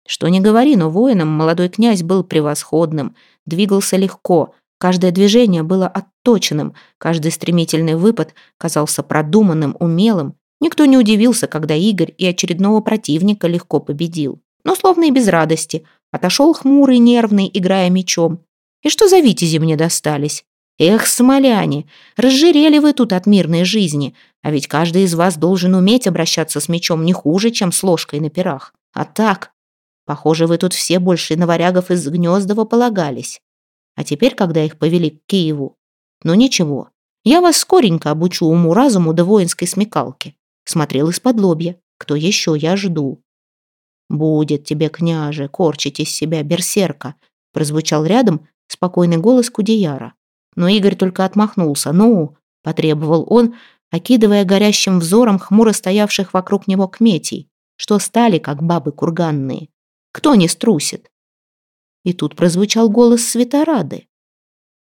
Что ни говори, но воином молодой князь был превосходным, двигался легко, каждое движение было отточенным, каждый стремительный выпад казался продуманным, умелым Никто не удивился, когда Игорь и очередного противника легко победил. Но словно и без радости. Отошел хмурый, нервный, играя мечом. И что за витязи мне достались? Эх, смоляне, разжирели вы тут от мирной жизни, а ведь каждый из вас должен уметь обращаться с мечом не хуже, чем с ложкой на пирах. А так, похоже, вы тут все больше на варягов из Гнездова полагались. А теперь, когда их повели к Киеву, ну ничего, я вас скоренько обучу уму-разуму да воинской смекалке. Смотрел из-под лобья. Кто еще? Я жду. «Будет тебе, княже, корчить из себя берсерка», прозвучал рядом спокойный голос Кудеяра. Но Игорь только отмахнулся. «Ну!» — потребовал он, окидывая горящим взором хмуро стоявших вокруг него кметей, что стали, как бабы курганные. «Кто не струсит?» И тут прозвучал голос Светорады.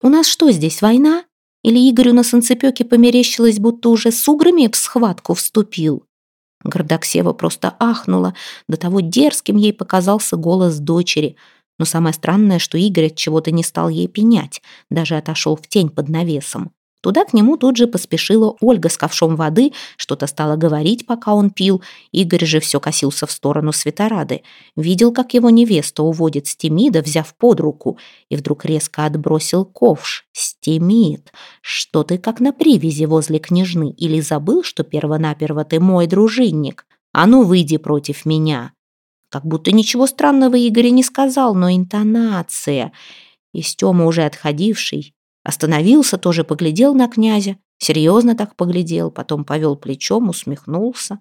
«У нас что здесь, война?» Или Игорю на санцепёке померещилось, будто уже с уграми в схватку вступил? Гордоксева просто ахнула, до того дерзким ей показался голос дочери. Но самое странное, что Игорь от чего-то не стал ей пенять, даже отошел в тень под навесом. Туда к нему тут же поспешила Ольга с ковшом воды, что-то стала говорить, пока он пил. Игорь же все косился в сторону Светорады. Видел, как его невеста уводит Стемида, взяв под руку, и вдруг резко отбросил ковш. «Стемид, что ты как на привязи возле княжны? Или забыл, что первонаперво ты мой дружинник? А ну, выйди против меня!» Как будто ничего странного Игорь не сказал, но интонация... И Стёма, уже отходивший, Остановился, тоже поглядел на князя, серьезно так поглядел, потом повел плечом, усмехнулся.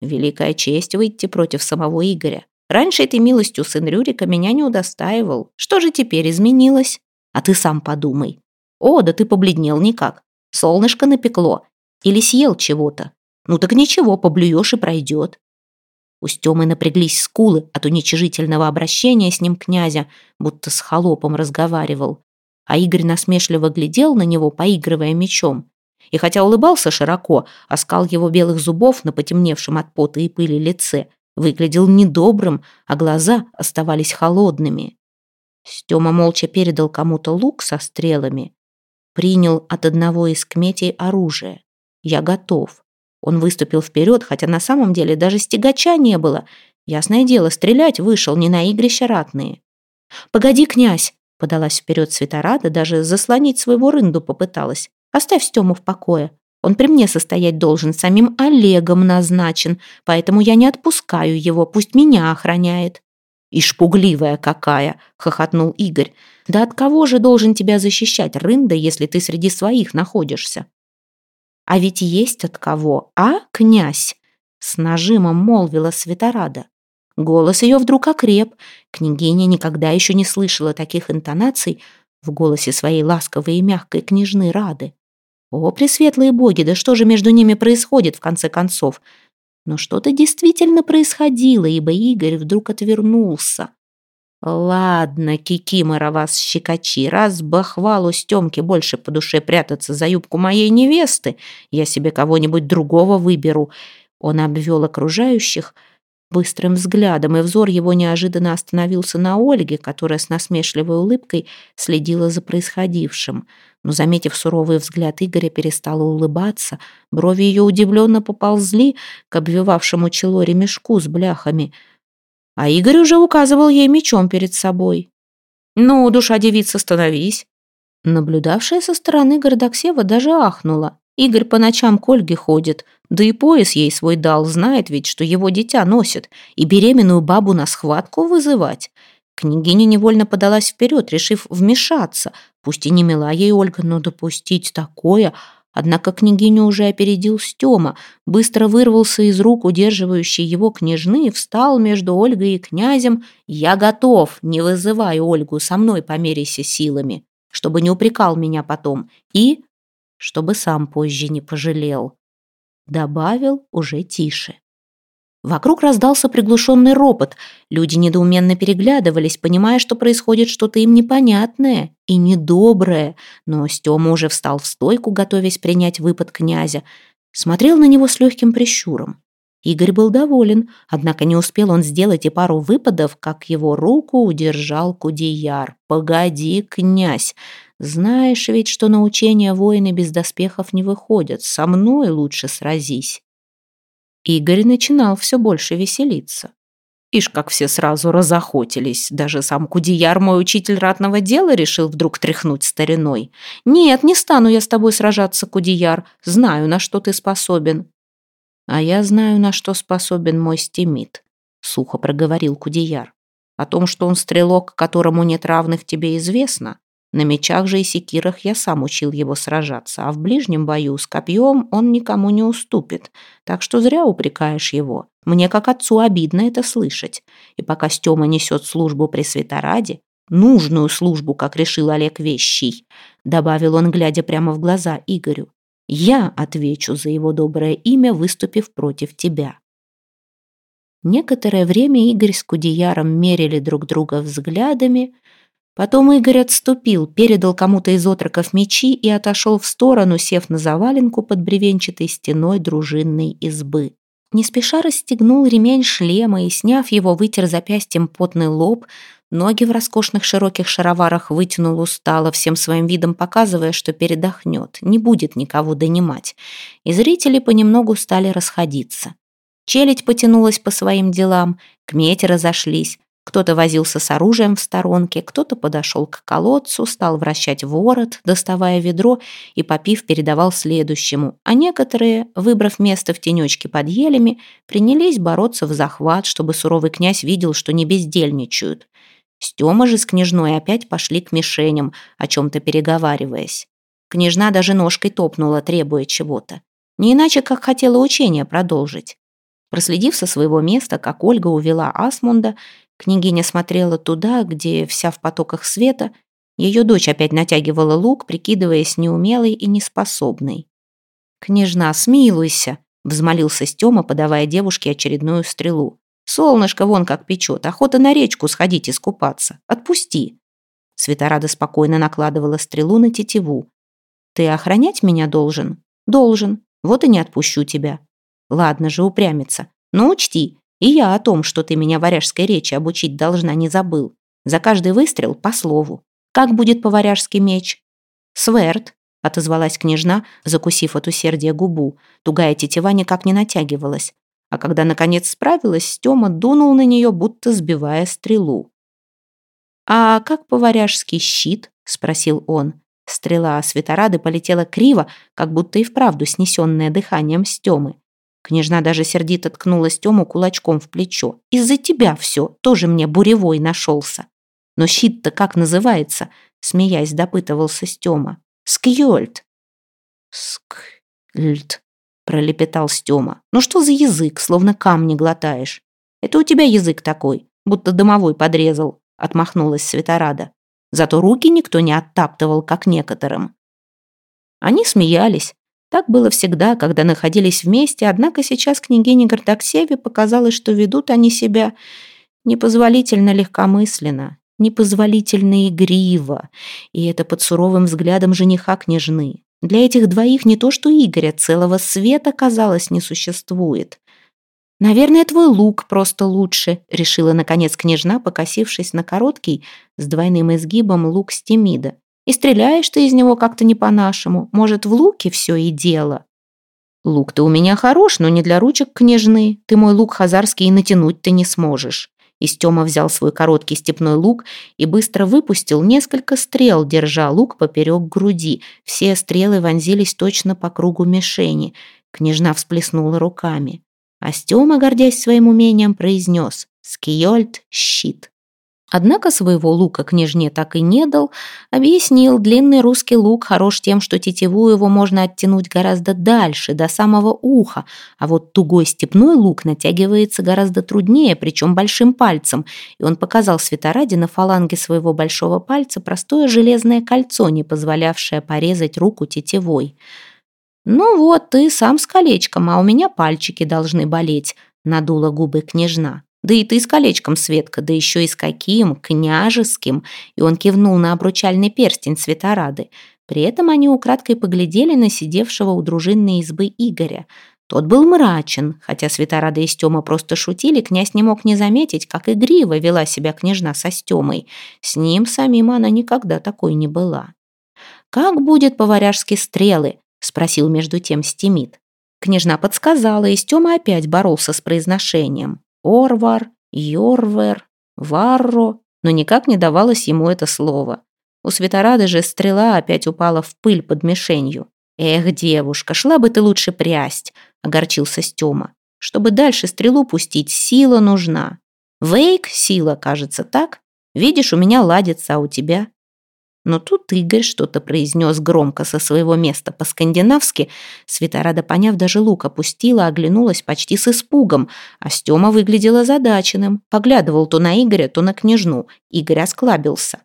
Великая честь выйти против самого Игоря. Раньше этой милостью сын Рюрика меня не удостаивал. Что же теперь изменилось? А ты сам подумай. О, да ты побледнел никак. Солнышко напекло. Или съел чего-то. Ну так ничего, поблюешь и пройдет. У Стемы напряглись скулы от уничижительного обращения с ним князя, будто с холопом разговаривал а Игорь насмешливо глядел на него, поигрывая мечом. И хотя улыбался широко, оскал его белых зубов на потемневшем от пота и пыли лице выглядел недобрым, а глаза оставались холодными. Стёма молча передал кому-то лук со стрелами, принял от одного из кметей оружие. «Я готов». Он выступил вперед, хотя на самом деле даже стегача не было. Ясное дело, стрелять вышел не на игрища ратные. «Погоди, князь!» Подалась вперед Светорада, даже заслонить своего рынду попыталась. «Оставь Стему в покое. Он при мне состоять должен, самим Олегом назначен, поэтому я не отпускаю его, пусть меня охраняет». «И шпугливая какая!» — хохотнул Игорь. «Да от кого же должен тебя защищать, рында, если ты среди своих находишься?» «А ведь есть от кого, а, князь?» С нажимом молвила Светорада. Голос ее вдруг окреп. Княгиня никогда еще не слышала таких интонаций в голосе своей ласковой и мягкой княжны Рады. О, пресветлые боги, да что же между ними происходит в конце концов? Но что-то действительно происходило, ибо Игорь вдруг отвернулся. «Ладно, Кикимора вас щекочи, раз бахвалу Стемке больше по душе прятаться за юбку моей невесты, я себе кого-нибудь другого выберу». Он обвел окружающих быстрым взглядом, и взор его неожиданно остановился на Ольге, которая с насмешливой улыбкой следила за происходившим. Но, заметив суровый взгляд Игоря, перестала улыбаться, брови ее удивленно поползли к обвивавшему чело ремешку с бляхами – а Игорь уже указывал ей мечом перед собой. «Ну, душа девица, становись!» Наблюдавшая со стороны Городоксева даже ахнула. Игорь по ночам к Ольге ходит, да и пояс ей свой дал, знает ведь, что его дитя носит, и беременную бабу на схватку вызывать. Княгиня невольно подалась вперед, решив вмешаться. Пусть и не мила ей Ольга, но допустить такое Однако княгиню уже опередил Стема, быстро вырвался из рук удерживающей его княжны, встал между Ольгой и князем. «Я готов, не вызывай Ольгу, со мной померяйся силами, чтобы не упрекал меня потом, и чтобы сам позже не пожалел». Добавил уже тише. Вокруг раздался приглушенный ропот. Люди недоуменно переглядывались, понимая, что происходит что-то им непонятное и недоброе. Но Стема уже встал в стойку, готовясь принять выпад князя. Смотрел на него с легким прищуром. Игорь был доволен, однако не успел он сделать и пару выпадов, как его руку удержал Кудияр. «Погоди, князь, знаешь ведь, что на учения воины без доспехов не выходят. Со мной лучше сразись». Игорь начинал все больше веселиться. Ишь, как все сразу разохотились. Даже сам Кудияр, мой учитель ратного дела, решил вдруг тряхнуть стариной. «Нет, не стану я с тобой сражаться, Кудияр. Знаю, на что ты способен». «А я знаю, на что способен мой стемит», — сухо проговорил Кудияр. «О том, что он стрелок, которому нет равных, тебе известно. На мечах же и секирах я сам учил его сражаться, а в ближнем бою с копьем он никому не уступит. Так что зря упрекаешь его. Мне как отцу обидно это слышать. И пока Стема несет службу при Светораде, нужную службу, как решил Олег Вещий, добавил он, глядя прямо в глаза Игорю, я отвечу за его доброе имя, выступив против тебя. Некоторое время Игорь с Кудеяром мерили друг друга взглядами, Потом Игорь отступил, передал кому-то из отроков мечи и отошел в сторону, сев на заваленку под бревенчатой стеной дружинной избы. Не спеша расстегнул ремень шлема и, сняв его, вытер запястьем потный лоб, ноги в роскошных широких шароварах вытянул устало, всем своим видом показывая, что передохнет, не будет никого донимать. И зрители понемногу стали расходиться. Челядь потянулась по своим делам, кмети разошлись, кто-то возился с оружием в сторонке, кто-то подошел к колодцу, стал вращать ворот, доставая ведро и, попив, передавал следующему, а некоторые, выбрав место в тенечке под елями, принялись бороться в захват, чтобы суровый князь видел, что не бездельничают. Стема же с княжной опять пошли к мишеням, о чем-то переговариваясь. Княжна даже ножкой топнула, требуя чего-то. Не иначе, как хотела учение продолжить. Проследив со своего места, как Ольга увела Асмунда, Княгиня смотрела туда, где вся в потоках света. Ее дочь опять натягивала лук, прикидываясь неумелой и неспособной. «Княжна, смилуйся!» — взмолился Стема, подавая девушке очередную стрелу. «Солнышко вон как печет, охота на речку сходить искупаться. Отпусти!» Светорада спокойно накладывала стрелу на тетиву. «Ты охранять меня должен?» «Должен. Вот и не отпущу тебя». «Ладно же, упрямиться. Но учти, и я о том, что ты меня варяжской речи обучить должна, не забыл. За каждый выстрел по слову. Как будет по-варяжски меч? Сверд, отозвалась княжна, закусив от усердия губу. Тугая тетива никак не натягивалась. А когда, наконец, справилась, Стема дунул на нее, будто сбивая стрелу. «А как по-варяжски щит?» — спросил он. Стрела Светорады полетела криво, как будто и вправду снесенная дыханием Стемы. Княжна даже сердито ткнула Стему кулачком в плечо. «Из-за тебя все, тоже мне буревой нашелся». «Но щит-то как называется?» Смеясь, допытывался Стема. «Скьёльт». «Скьльт», пролепетал Стема. «Ну что за язык, словно камни глотаешь?» «Это у тебя язык такой, будто домовой подрезал», отмахнулась Светорада. «Зато руки никто не оттаптывал, как некоторым». Они смеялись. Так было всегда, когда находились вместе, однако сейчас княгине Гордоксеве показалось, что ведут они себя непозволительно легкомысленно, непозволительно игриво, и это под суровым взглядом жениха княжны. Для этих двоих не то что Игоря, целого света, казалось, не существует. «Наверное, твой лук просто лучше», — решила, наконец, княжна, покосившись на короткий, с двойным изгибом лук стемида. «И стреляешь ты из него как-то не по-нашему. Может, в луке все и дело?» «Лук-то у меня хорош, но не для ручек княжны. Ты мой лук хазарский и натянуть ты не сможешь». Истема взял свой короткий степной лук и быстро выпустил несколько стрел, держа лук поперек груди. Все стрелы вонзились точно по кругу мишени. Княжна всплеснула руками. А Стема, гордясь своим умением, произнес «Скиольд — щит». Однако своего лука княжне так и не дал, объяснил, длинный русский лук хорош тем, что тетиву его можно оттянуть гораздо дальше, до самого уха, а вот тугой степной лук натягивается гораздо труднее, причем большим пальцем, и он показал Светораде на фаланге своего большого пальца простое железное кольцо, не позволявшее порезать руку тетивой. «Ну вот, ты сам с колечком, а у меня пальчики должны болеть», — надула губы княжна. Да и ты с колечком, Светка, да еще и с каким, княжеским. И он кивнул на обручальный перстень Светорады. При этом они украдкой поглядели на сидевшего у дружинной избы Игоря. Тот был мрачен, хотя Светорада и Стема просто шутили, князь не мог не заметить, как игриво вела себя княжна со Стемой. С ним самим она никогда такой не была. «Как будет по-варяжски стрелы?» — спросил между тем Стемит. Княжна подсказала, и Стема опять боролся с произношением. Орвар, Йорвер, Варро, но никак не давалось ему это слово. У Светорады же стрела опять упала в пыль под мишенью. «Эх, девушка, шла бы ты лучше прясть», — огорчился Стёма. «Чтобы дальше стрелу пустить, сила нужна. Вейк — сила, кажется, так? Видишь, у меня ладится, а у тебя?» Но тут Игорь что-то произнес громко со своего места по-скандинавски. Светорада, поняв, даже лук опустила, оглянулась почти с испугом, а Стема выглядел озадаченным. Поглядывал то на Игоря, то на княжну. Игорь осклабился.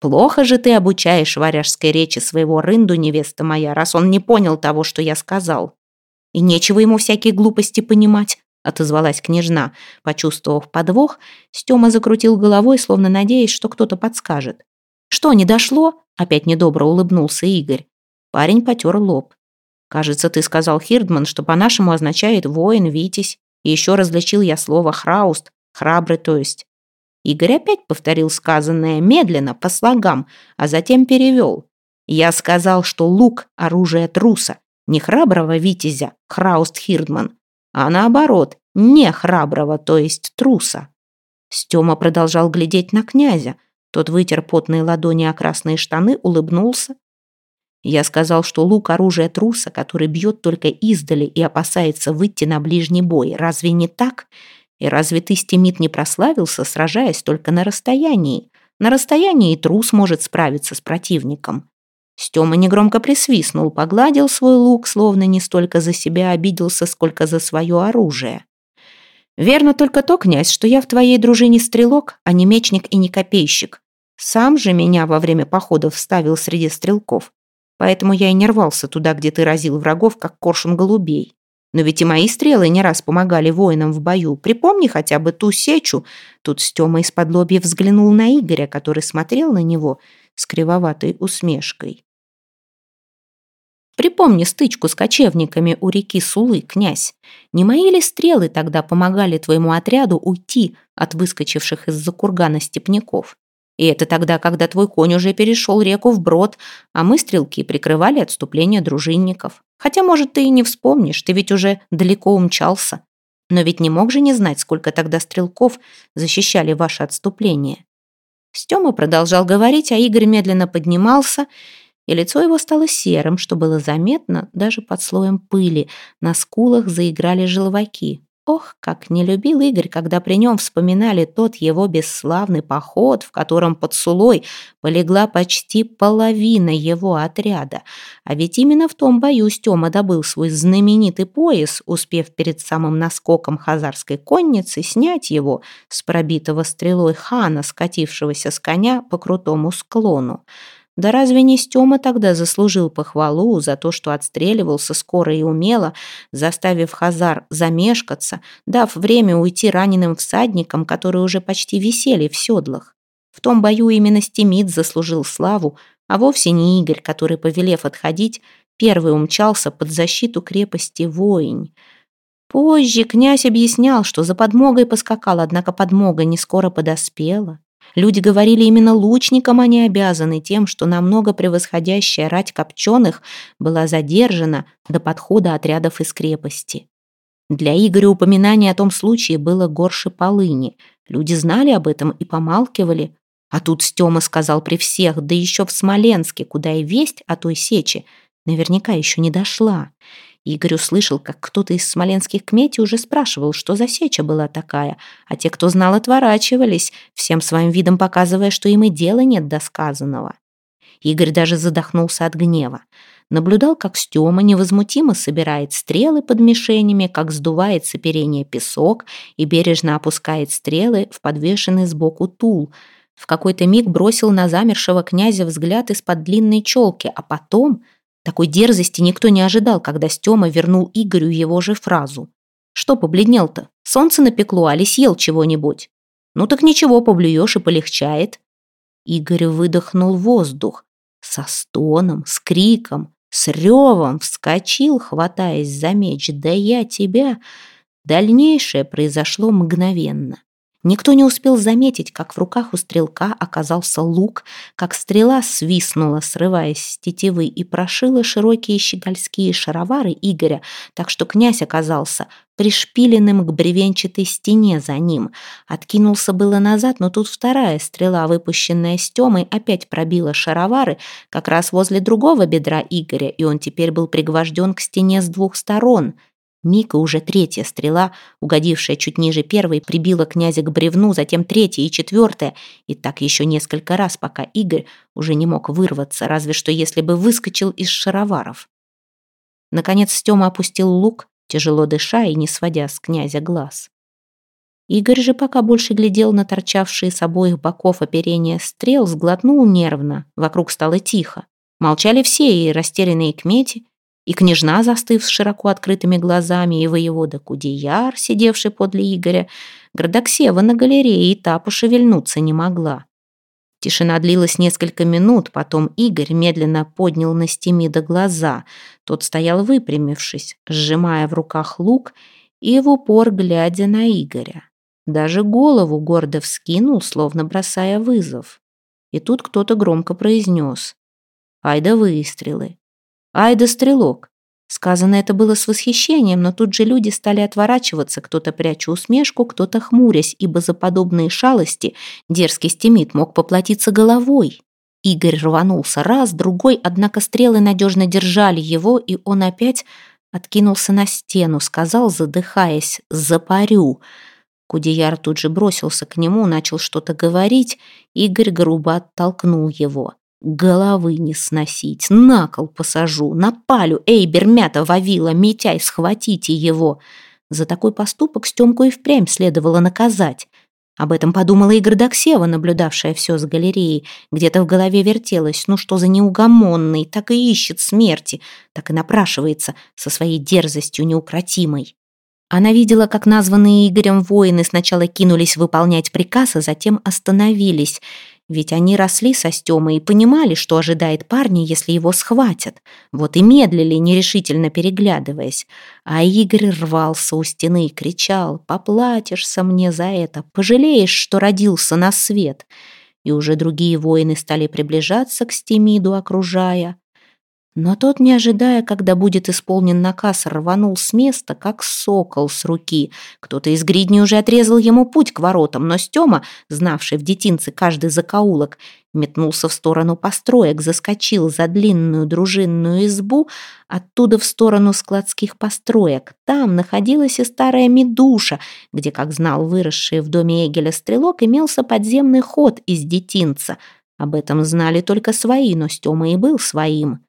«Плохо же ты обучаешь варяжской речи своего рынду, невеста моя, раз он не понял того, что я сказал». «И нечего ему всякие глупости понимать», — отозвалась княжна. Почувствовав подвох, Стема закрутил головой, словно надеясь, что кто-то подскажет. «Что, не дошло?» — опять недобро улыбнулся Игорь. Парень потер лоб. «Кажется, ты сказал, Хирдман, что по-нашему означает «воин, витязь». И еще различил я слово «храуст», «храбрый», то есть. Игорь опять повторил сказанное медленно, по слогам, а затем перевел. «Я сказал, что лук — оружие труса, не храброго витязя, Храуст Хирдман, а наоборот, не храброго, то есть труса». Стема продолжал глядеть на князя, тот вытер потные ладони о красные штаны, улыбнулся. Я сказал, что лук — оружие труса, который бьет только издали и опасается выйти на ближний бой. Разве не так? И разве ты, Стимит, не прославился, сражаясь только на расстоянии? На расстоянии трус может справиться с противником. Стёма негромко присвистнул, погладил свой лук, словно не столько за себя обиделся, сколько за свое оружие. Верно только то, князь, что я в твоей дружине стрелок, а не мечник и не копейщик. Сам же меня во время походов вставил среди стрелков. Поэтому я и не рвался туда, где ты разил врагов, как коршун голубей. Но ведь и мои стрелы не раз помогали воинам в бою. Припомни хотя бы ту сечу. Тут Стёма из-под лобья взглянул на Игоря, который смотрел на него с кривоватой усмешкой. Припомни стычку с кочевниками у реки Сулы, князь. Не мои ли стрелы тогда помогали твоему отряду уйти от выскочивших из-за кургана степняков? И это тогда, когда твой конь уже перешел реку вброд, а мы, стрелки, прикрывали отступление дружинников. Хотя, может, ты и не вспомнишь, ты ведь уже далеко умчался. Но ведь не мог же не знать, сколько тогда стрелков защищали ваше отступление. Стёма продолжал говорить, а Игорь медленно поднимался и лицо его стало серым, что было заметно даже под слоем пыли. На скулах заиграли желваки. Ох, как не любил Игорь, когда при нем вспоминали тот его бесславный поход, в котором под Сулой полегла почти половина его отряда. А ведь именно в том бою Стема добыл свой знаменитый пояс, успев перед самым наскоком хазарской конницы снять его с пробитого стрелой хана, скатившегося с коня по крутому склону. Да разве не Стёма тогда заслужил похвалу за то, что отстреливался скоро и умело, заставив Хазар замешкаться, дав время уйти раненым всадникам, которые уже почти висели в седлах? В том бою именно Стимит заслужил славу, а вовсе не Игорь, который, повелев отходить, первый умчался под защиту крепости Воинь. Позже князь объяснял, что за подмогой поскакал, однако подмога не скоро подоспела. Люди говорили именно лучникам они обязаны тем, что намного превосходящая рать копченых была задержана до подхода отрядов из крепости. Для Игоря упоминание о том случае было горше полыни. Люди знали об этом и помалкивали. А тут Стёма сказал при всех, да еще в Смоленске, куда и весть о той сече наверняка еще не дошла. Игорь услышал, как кто-то из смоленских кметей уже спрашивал, что за сеча была такая, а те, кто знал, отворачивались, всем своим видом показывая, что им и дела нет до сказанного. Игорь даже задохнулся от гнева. Наблюдал, как Стёма невозмутимо собирает стрелы под мишенями, как сдувает с оперения песок и бережно опускает стрелы в подвешенный сбоку тул. В какой-то миг бросил на замершего князя взгляд из-под длинной челки, а потом такой дерзости никто не ожидал, когда Стёма вернул Игорю его же фразу. «Что побледнел-то? Солнце напекло, али съел чего-нибудь?» «Ну так ничего, поблюешь и полегчает». Игорь выдохнул воздух. Со стоном, с криком, с ревом вскочил, хватаясь за меч. «Да я тебя...» Дальнейшее произошло мгновенно. Никто не успел заметить, как в руках у стрелка оказался лук, как стрела свистнула, срываясь с тетивы, и прошила широкие щегольские шаровары Игоря, так что князь оказался пришпиленным к бревенчатой стене за ним. Откинулся было назад, но тут вторая стрела, выпущенная Стемой, опять пробила шаровары как раз возле другого бедра Игоря, и он теперь был пригвожден к стене с двух сторон — Мика уже третья стрела, угодившая чуть ниже первой, прибила князя к бревну, затем третья и четвертая, и так еще несколько раз, пока Игорь уже не мог вырваться, разве что если бы выскочил из шароваров. Наконец Стема опустил лук, тяжело дыша и не сводя с князя глаз. Игорь же пока больше глядел на торчавшие с обоих боков оперения стрел, сглотнул нервно, вокруг стало тихо. Молчали все, и растерянные кмети, и княжна, застыв с широко открытыми глазами, и воевода Кудеяр, сидевший подле Игоря, Градоксева на галерее, и та пошевельнуться не могла. Тишина длилась несколько минут, потом Игорь медленно поднял на Стемида глаза. Тот стоял выпрямившись, сжимая в руках лук и в упор глядя на Игоря. Даже голову гордо вскинул, словно бросая вызов. И тут кто-то громко произнес. «Ай да выстрелы!» «Ай да стрелок!» Сказано это было с восхищением, но тут же люди стали отворачиваться, кто-то пряча усмешку, кто-то хмурясь, ибо за подобные шалости дерзкий стемит мог поплатиться головой. Игорь рванулся раз, другой, однако стрелы надежно держали его, и он опять откинулся на стену, сказал, задыхаясь, «Запарю!» Кудеяр тут же бросился к нему, начал что-то говорить, Игорь грубо оттолкнул его. Головы не сносить, на кол посажу, на палю, эй, Бермята, Вавила, Митяй, схватите его. За такой поступок Стемку и впрямь следовало наказать. Об этом подумала и Гордоксева, наблюдавшая все с галереей. Где-то в голове вертелось, ну что за неугомонный, так и ищет смерти, так и напрашивается со своей дерзостью неукротимой. Она видела, как названные Игорем воины сначала кинулись выполнять приказ, а затем остановились — ведь они росли со Стёмой и понимали, что ожидает парня, если его схватят. Вот и медлили, нерешительно переглядываясь. А Игорь рвался у стены и кричал «Поплатишься мне за это! Пожалеешь, что родился на свет!» И уже другие воины стали приближаться к Стемиду, окружая. Но тот, не ожидая, когда будет исполнен наказ, рванул с места, как сокол с руки. Кто-то из гридни уже отрезал ему путь к воротам, но Стема, знавший в детинце каждый закоулок, метнулся в сторону построек, заскочил за длинную дружинную избу, оттуда в сторону складских построек. Там находилась и старая медуша, где, как знал выросший в доме Эгеля стрелок, имелся подземный ход из детинца. Об этом знали только свои, но Стема и был своим.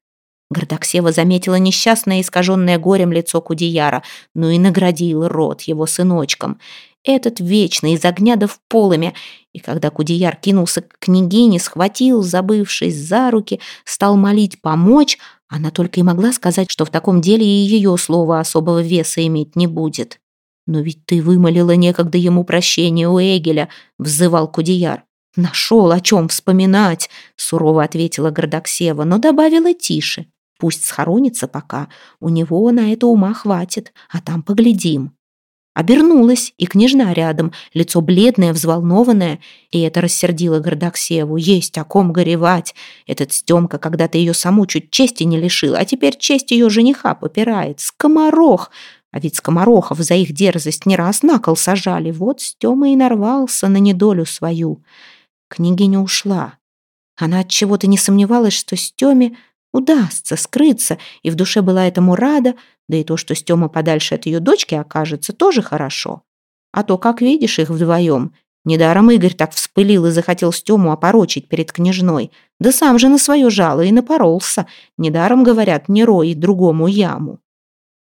Гордоксева заметила несчастное, искаженное горем лицо Кудияра, но и наградила рот его сыночком. этот вечный, из огня да в полымя. И когда Кудеяр кинулся к княгине, схватил, забывшись за руки, стал молить помочь, она только и могла сказать, что в таком деле и ее слово особого веса иметь не будет. «Но ведь ты вымолила некогда ему прощение у Эгеля», — взывал Кудеяр. «Нашел, о чем вспоминать», — сурово ответила Гордоксева, но добавила тише. «Пусть схоронится пока, у него на это ума хватит, а там поглядим». Обернулась, и княжна рядом, лицо бледное, взволнованное, и это рассердило Гордоксеву. Есть о ком горевать. Этот Стемка когда-то ее саму чуть чести не лишил, а теперь честь ее жениха попирает. Скоморох! А ведь скоморохов за их дерзость не раз на кол сажали. Вот Стема и нарвался на недолю свою. Княгиня ушла. Она от чего-то не сомневалась, что Стеме удастся скрыться, и в душе была этому рада, да и то, что Стёма подальше от ее дочки окажется, тоже хорошо. А то, как видишь их вдвоем, недаром Игорь так вспылил и захотел Стёму опорочить перед княжной. Да сам же на свое жало и напоролся. Недаром, говорят, не рой другому яму.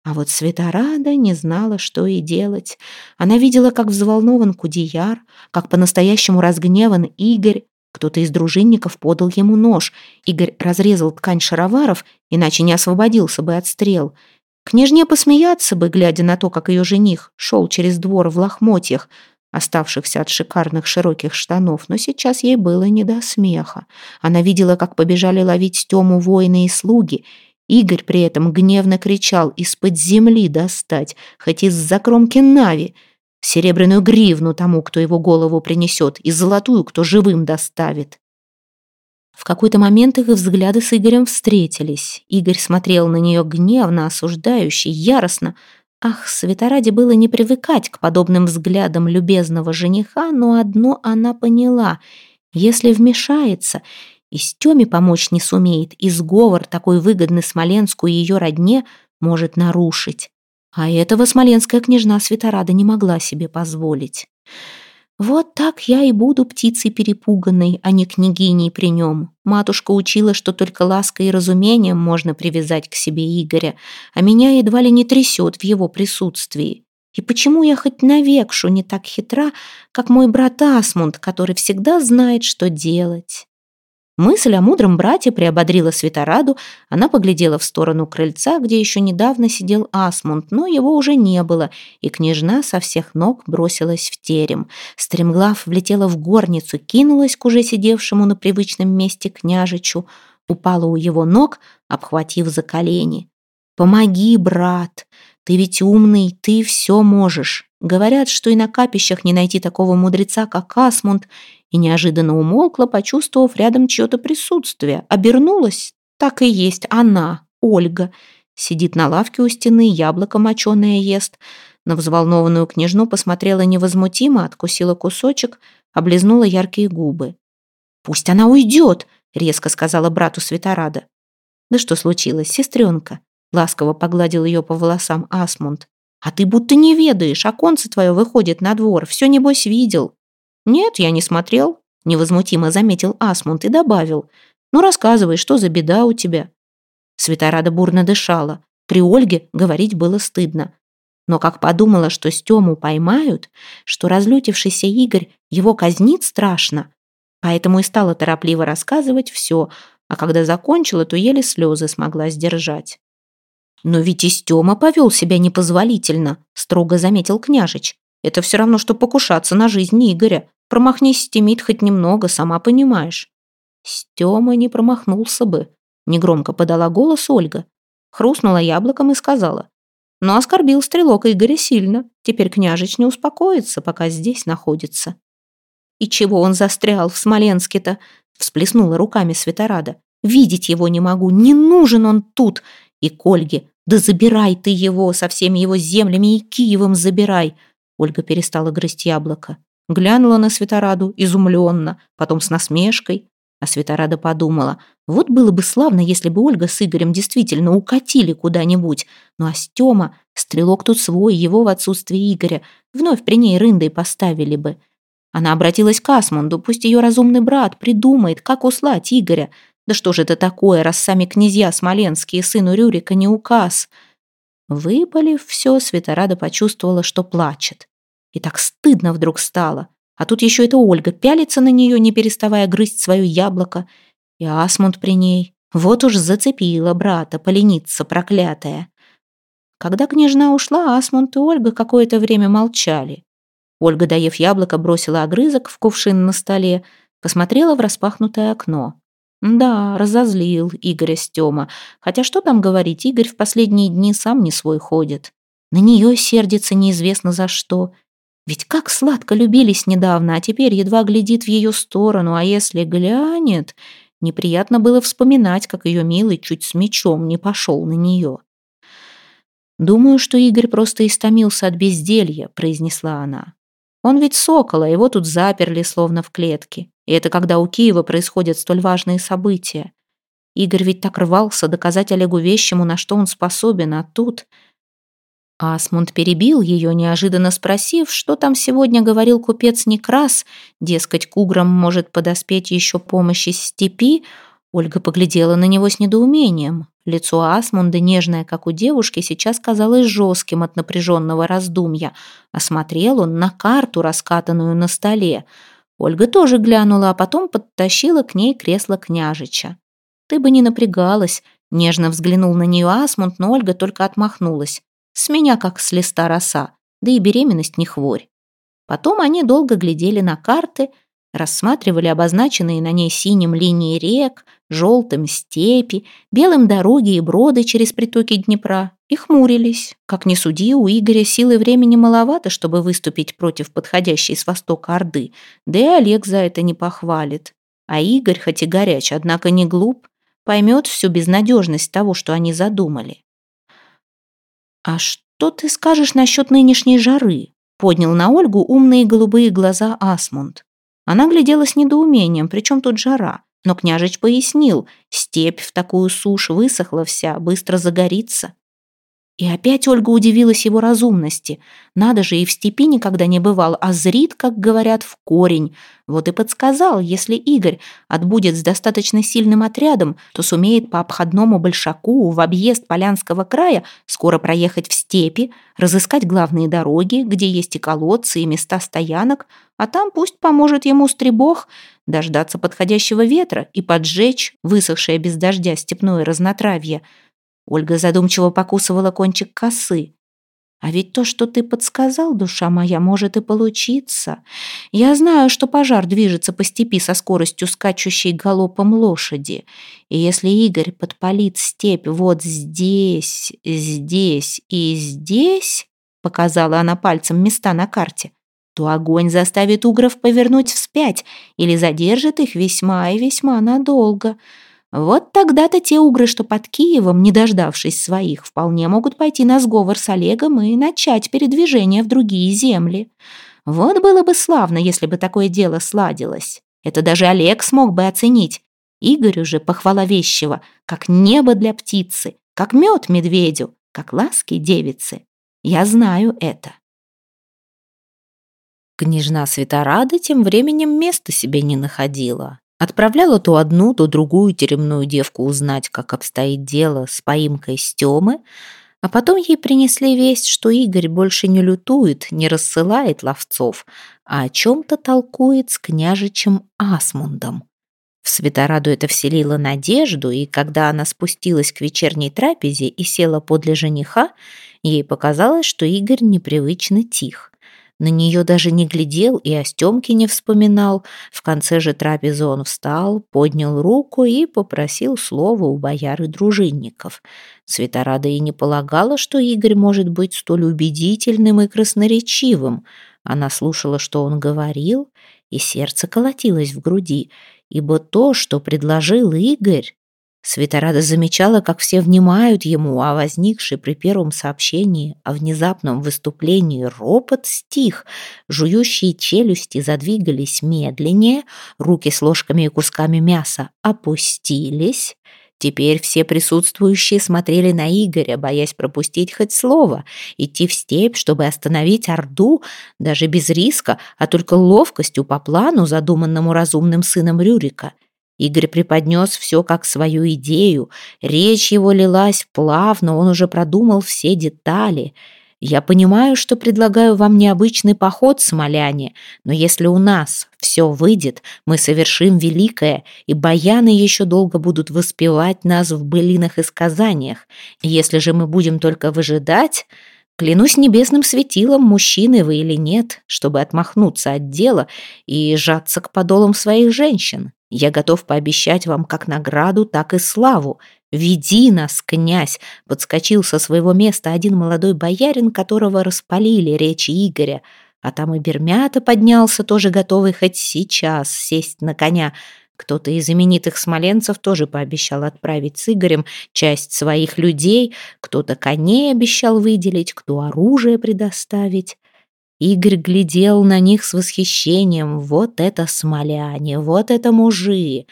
А вот Светорада не знала, что и делать. Она видела, как взволнован Кудияр, как по-настоящему разгневан Игорь. Кто-то из дружинников подал ему нож. Игорь разрезал ткань шароваров, иначе не освободился бы от стрел. Княжне посмеяться бы, глядя на то, как ее жених шел через двор в лохмотьях, оставшихся от шикарных широких штанов, но сейчас ей было не до смеха. Она видела, как побежали ловить Тему воины и слуги. Игорь при этом гневно кричал «из-под земли достать, хоть из закромки Нави!» Серебряную гривну тому, кто его голову принесет, и золотую, кто живым доставит. В какой-то момент их взгляды с Игорем встретились. Игорь смотрел на нее гневно, осуждающе, яростно. Ах, Светораде было не привыкать к подобным взглядам любезного жениха, но одно она поняла. Если вмешается, и Стеме помочь не сумеет, и сговор, такой выгодный Смоленску и ее родне, может нарушить. А этого смоленская княжна Светорада не могла себе позволить. Вот так я и буду птицей перепуганной, а не княгиней при нем. Матушка учила, что только лаской и разумением можно привязать к себе Игоря, а меня едва ли не трясет в его присутствии. И почему я хоть навекшу не так хитра, как мой брат Асмунд, который всегда знает, что делать? Мысль о мудром брате приободрила Светораду. Она поглядела в сторону крыльца, где еще недавно сидел Асмунд, но его уже не было, и княжна со всех ног бросилась в терем. Стремглав влетела в горницу, кинулась к уже сидевшему на привычном месте княжичу, упала у его ног, обхватив за колени. «Помоги, брат! Ты ведь умный, ты все можешь!» Говорят, что и на капищах не найти такого мудреца, как Асмунд, и неожиданно умолкла, почувствовав рядом чье-то присутствие. Обернулась. Так и есть она, Ольга. Сидит на лавке у стены, яблоко моченое ест. На взволнованную княжну посмотрела невозмутимо, откусила кусочек, облизнула яркие губы. «Пусть она уйдет!» — резко сказала брату Светорада. «Да что случилось, сестренка?» — ласково погладил ее по волосам Асмунд. «А ты будто не ведаешь, оконце твое выходит на двор, все небось видел». «Нет, я не смотрел», — невозмутимо заметил Асмунд и добавил. «Ну, рассказывай, что за беда у тебя?» Светорада бурно дышала. При Ольге говорить было стыдно. Но как подумала, что Стему поймают, что разлютившийся Игорь его казнит страшно, поэтому и стала торопливо рассказывать все, а когда закончила, то еле слезы смогла сдержать. «Но ведь и Стема повел себя непозволительно», — строго заметил княжич. Это все равно, что покушаться на жизнь Игоря. Промахнись, Стемит, хоть немного, сама понимаешь. Стема не промахнулся бы. Негромко подала голос Ольга. Хрустнула яблоком и сказала. Но оскорбил стрелок Игоря сильно. Теперь княжич не успокоится, пока здесь находится. И чего он застрял в Смоленске-то? Всплеснула руками Светорада. Видеть его не могу, не нужен он тут. И к Ольге. Да забирай ты его со всеми его землями и Киевом забирай. Ольга перестала грызть яблоко. Глянула на Светораду изумленно, потом с насмешкой. А Светорада подумала, вот было бы славно, если бы Ольга с Игорем действительно укатили куда-нибудь. Ну а Стема, стрелок тут свой, его в отсутствие Игоря, вновь при ней рындой поставили бы. Она обратилась к Асмунду, пусть ее разумный брат придумает, как услать Игоря. Да что же это такое, раз сами князья смоленские сыну Рюрика не указ? Выпалив все, Светорада почувствовала, что плачет. И так стыдно вдруг стало. А тут еще эта Ольга пялится на нее, не переставая грызть свое яблоко. И Асмунд при ней. Вот уж зацепила брата, поленица проклятая. Когда княжна ушла, Асмунд и Ольга какое-то время молчали. Ольга, доев яблоко, бросила огрызок в кувшин на столе, посмотрела в распахнутое окно. Да, разозлил Игоря Стёма. Хотя что там говорить, Игорь в последние дни сам не свой ходит. На нее сердится неизвестно за что. Ведь как сладко любились недавно, а теперь едва глядит в ее сторону, а если глянет... Неприятно было вспоминать, как ее милый чуть с мечом не пошел на нее. «Думаю, что Игорь просто истомился от безделья», — произнесла она. «Он ведь сокола, его тут заперли, словно в клетке. И это когда у Киева происходят столь важные события. Игорь ведь так рвался доказать Олегу Вещему, на что он способен, а тут... Асмунд перебил ее, неожиданно спросив, что там сегодня говорил купец Некрас, дескать, к уграм может подоспеть еще помощь из степи. Ольга поглядела на него с недоумением. Лицо Асмунда, нежное, как у девушки, сейчас казалось жестким от напряженного раздумья. Осмотрел он на карту, раскатанную на столе. Ольга тоже глянула, а потом подтащила к ней кресло княжича. «Ты бы не напрягалась», — нежно взглянул на нее Асмунд, но Ольга только отмахнулась. «С меня как с листа роса, да и беременность не хворь». Потом они долго глядели на карты, рассматривали обозначенные на ней синим линии рек, желтым степи, белым дороги и броды через притоки Днепра и хмурились. Как ни суди, у Игоря силы времени маловато, чтобы выступить против подходящей с востока Орды, да и Олег за это не похвалит. А Игорь, хоть и горяч, однако не глуп, поймет всю безнадежность того, что они задумали. «А что ты скажешь насчет нынешней жары?» поднял на Ольгу умные голубые глаза Асмунд. Она глядела с недоумением, причем тут жара. Но княжич пояснил, степь в такую сушь высохла вся, быстро загорится. И опять Ольга удивилась его разумности. Надо же, и в степи никогда не бывал, а зрит, как говорят, в корень. Вот и подсказал, если Игорь отбудет с достаточно сильным отрядом, то сумеет по обходному большаку в объезд Полянского края скоро проехать в степи, разыскать главные дороги, где есть и колодцы, и места стоянок, а там пусть поможет ему стребог дождаться подходящего ветра и поджечь высохшее без дождя степное разнотравье – Ольга задумчиво покусывала кончик косы. А ведь то, что ты подсказал, душа моя, может и получиться. Я знаю, что пожар движется по степи со скоростью скачущей галопом лошади. И если Игорь подпалит степь вот здесь, здесь и здесь, показала она пальцем места на карте, то огонь заставит угров повернуть вспять или задержит их весьма и весьма надолго. Вот тогда-то те угры, что под Киевом, не дождавшись своих, вполне могут пойти на сговор с Олегом и начать передвижение в другие земли. Вот было бы славно, если бы такое дело сладилось. Это даже Олег смог бы оценить. Игорю же похвала вещего, как небо для птицы, как мед медведю, как ласки девицы. Я знаю это. Княжна Светорада тем временем места себе не находила. Отправляла то одну, то другую теремную девку узнать, как обстоит дело с поимкой Стемы, а потом ей принесли весть, что Игорь больше не лютует, не рассылает ловцов, а о чем-то толкует с княжичем Асмундом. В Светораду это вселило надежду, и когда она спустилась к вечерней трапезе и села подле жениха, ей показалось, что Игорь непривычно тих. На нее даже не глядел и о Стемке не вспоминал. В конце же трапезы он встал, поднял руку и попросил слова у бояр и дружинников. Светорада и не полагала, что Игорь может быть столь убедительным и красноречивым. Она слушала, что он говорил, и сердце колотилось в груди, ибо то, что предложил Игорь, Светорада замечала, как все внимают ему, а возникший при первом сообщении о внезапном выступлении ропот стих, жующие челюсти задвигались медленнее, руки с ложками и кусками мяса опустились. Теперь все присутствующие смотрели на Игоря, боясь пропустить хоть слово, идти в степь, чтобы остановить Орду, даже без риска, а только ловкостью по плану, задуманному разумным сыном Рюрика — Игорь преподнес все как свою идею. Речь его лилась плавно, он уже продумал все детали. Я понимаю, что предлагаю вам необычный поход, смоляне, но если у нас все выйдет, мы совершим великое, и баяны еще долго будут воспевать нас в былинах и сказаниях. Если же мы будем только выжидать, клянусь небесным светилом, мужчины вы или нет, чтобы отмахнуться от дела и сжаться к подолам своих женщин. Я готов пообещать вам как награду, так и славу. Веди нас, князь!» Подскочил со своего места один молодой боярин, которого распалили речи Игоря. А там и Бермята поднялся, тоже готовый хоть сейчас сесть на коня. Кто-то из именитых смоленцев тоже пообещал отправить с Игорем часть своих людей, кто-то коней обещал выделить, кто оружие предоставить. Игорь глядел на них с восхищением. Вот это смоляне, вот это мужи.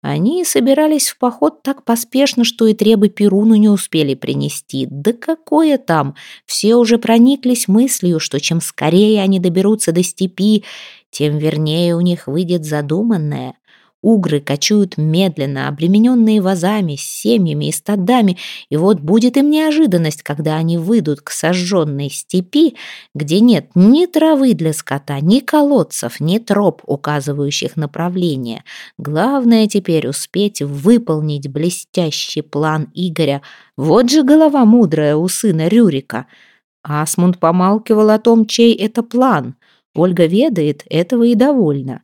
Они собирались в поход так поспешно, что и требы Перуну не успели принести. Да какое там! Все уже прониклись мыслью, что чем скорее они доберутся до степи, тем вернее у них выйдет задуманное. Угры кочуют медленно, обремененные вазами, семьями и стадами, и вот будет им неожиданность, когда они выйдут к сожженной степи, где нет ни травы для скота, ни колодцев, ни троп, указывающих направление. Главное теперь успеть выполнить блестящий план Игоря. Вот же голова мудрая у сына Рюрика. Асмунд помалкивал о том, чей это план. Ольга ведает, этого и довольна.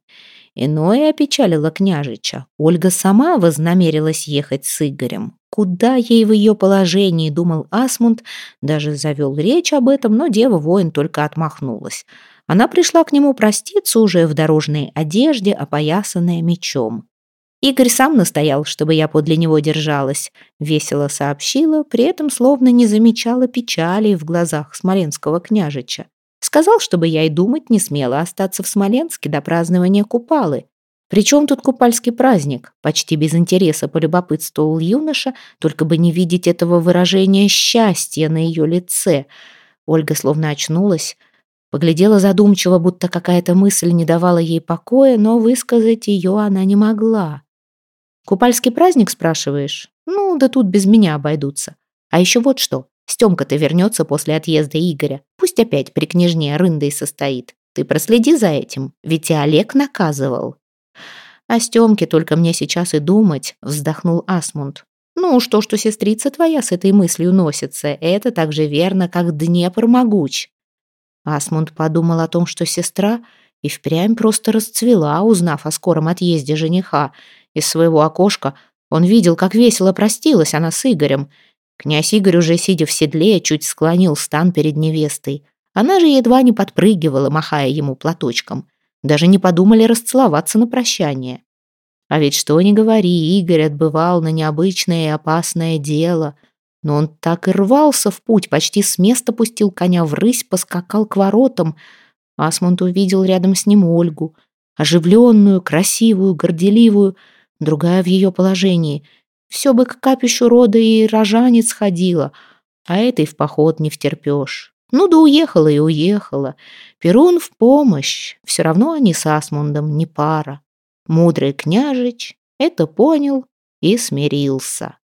Иное опечалило княжича. Ольга сама вознамерилась ехать с Игорем. Куда ей в ее положении, думал Асмунд, даже завел речь об этом, но дева-воин только отмахнулась. Она пришла к нему проститься уже в дорожной одежде, опоясанная мечом. Игорь сам настоял, чтобы я подле него держалась, весело сообщила, при этом словно не замечала печали в глазах смоленского княжича. Сказал, чтобы я и думать не смела остаться в Смоленске до празднования Купалы. Причем тут купальский праздник? Почти без интереса полюбопытствовал юноша, только бы не видеть этого выражения счастья на ее лице. Ольга словно очнулась, поглядела задумчиво, будто какая-то мысль не давала ей покоя, но высказать ее она не могла. «Купальский праздник, спрашиваешь? Ну, да тут без меня обойдутся. А еще вот что. Стемка-то вернется после отъезда Игоря. Пусть опять при княжне рындой состоит. Ты проследи за этим, ведь и Олег наказывал. О Стемке только мне сейчас и думать, вздохнул Асмунд. Ну, что, что сестрица твоя с этой мыслью носится, это так же верно, как Днепр могуч. Асмунд подумал о том, что сестра и впрямь просто расцвела, узнав о скором отъезде жениха. Из своего окошка он видел, как весело простилась она с Игорем, Князь Игорь, уже сидя в седле, чуть склонил стан перед невестой. Она же едва не подпрыгивала, махая ему платочком. Даже не подумали расцеловаться на прощание. А ведь что ни говори, Игорь отбывал на необычное и опасное дело. Но он так и рвался в путь, почти с места пустил коня в рысь, поскакал к воротам. Асмунд увидел рядом с ним Ольгу. Оживленную, красивую, горделивую, другая в ее положении — все бы к капищу рода и рожанец ходила, а этой в поход не втерпешь. Ну да уехала и уехала. Перун в помощь. Все равно они с Асмундом не пара. Мудрый княжич это понял и смирился.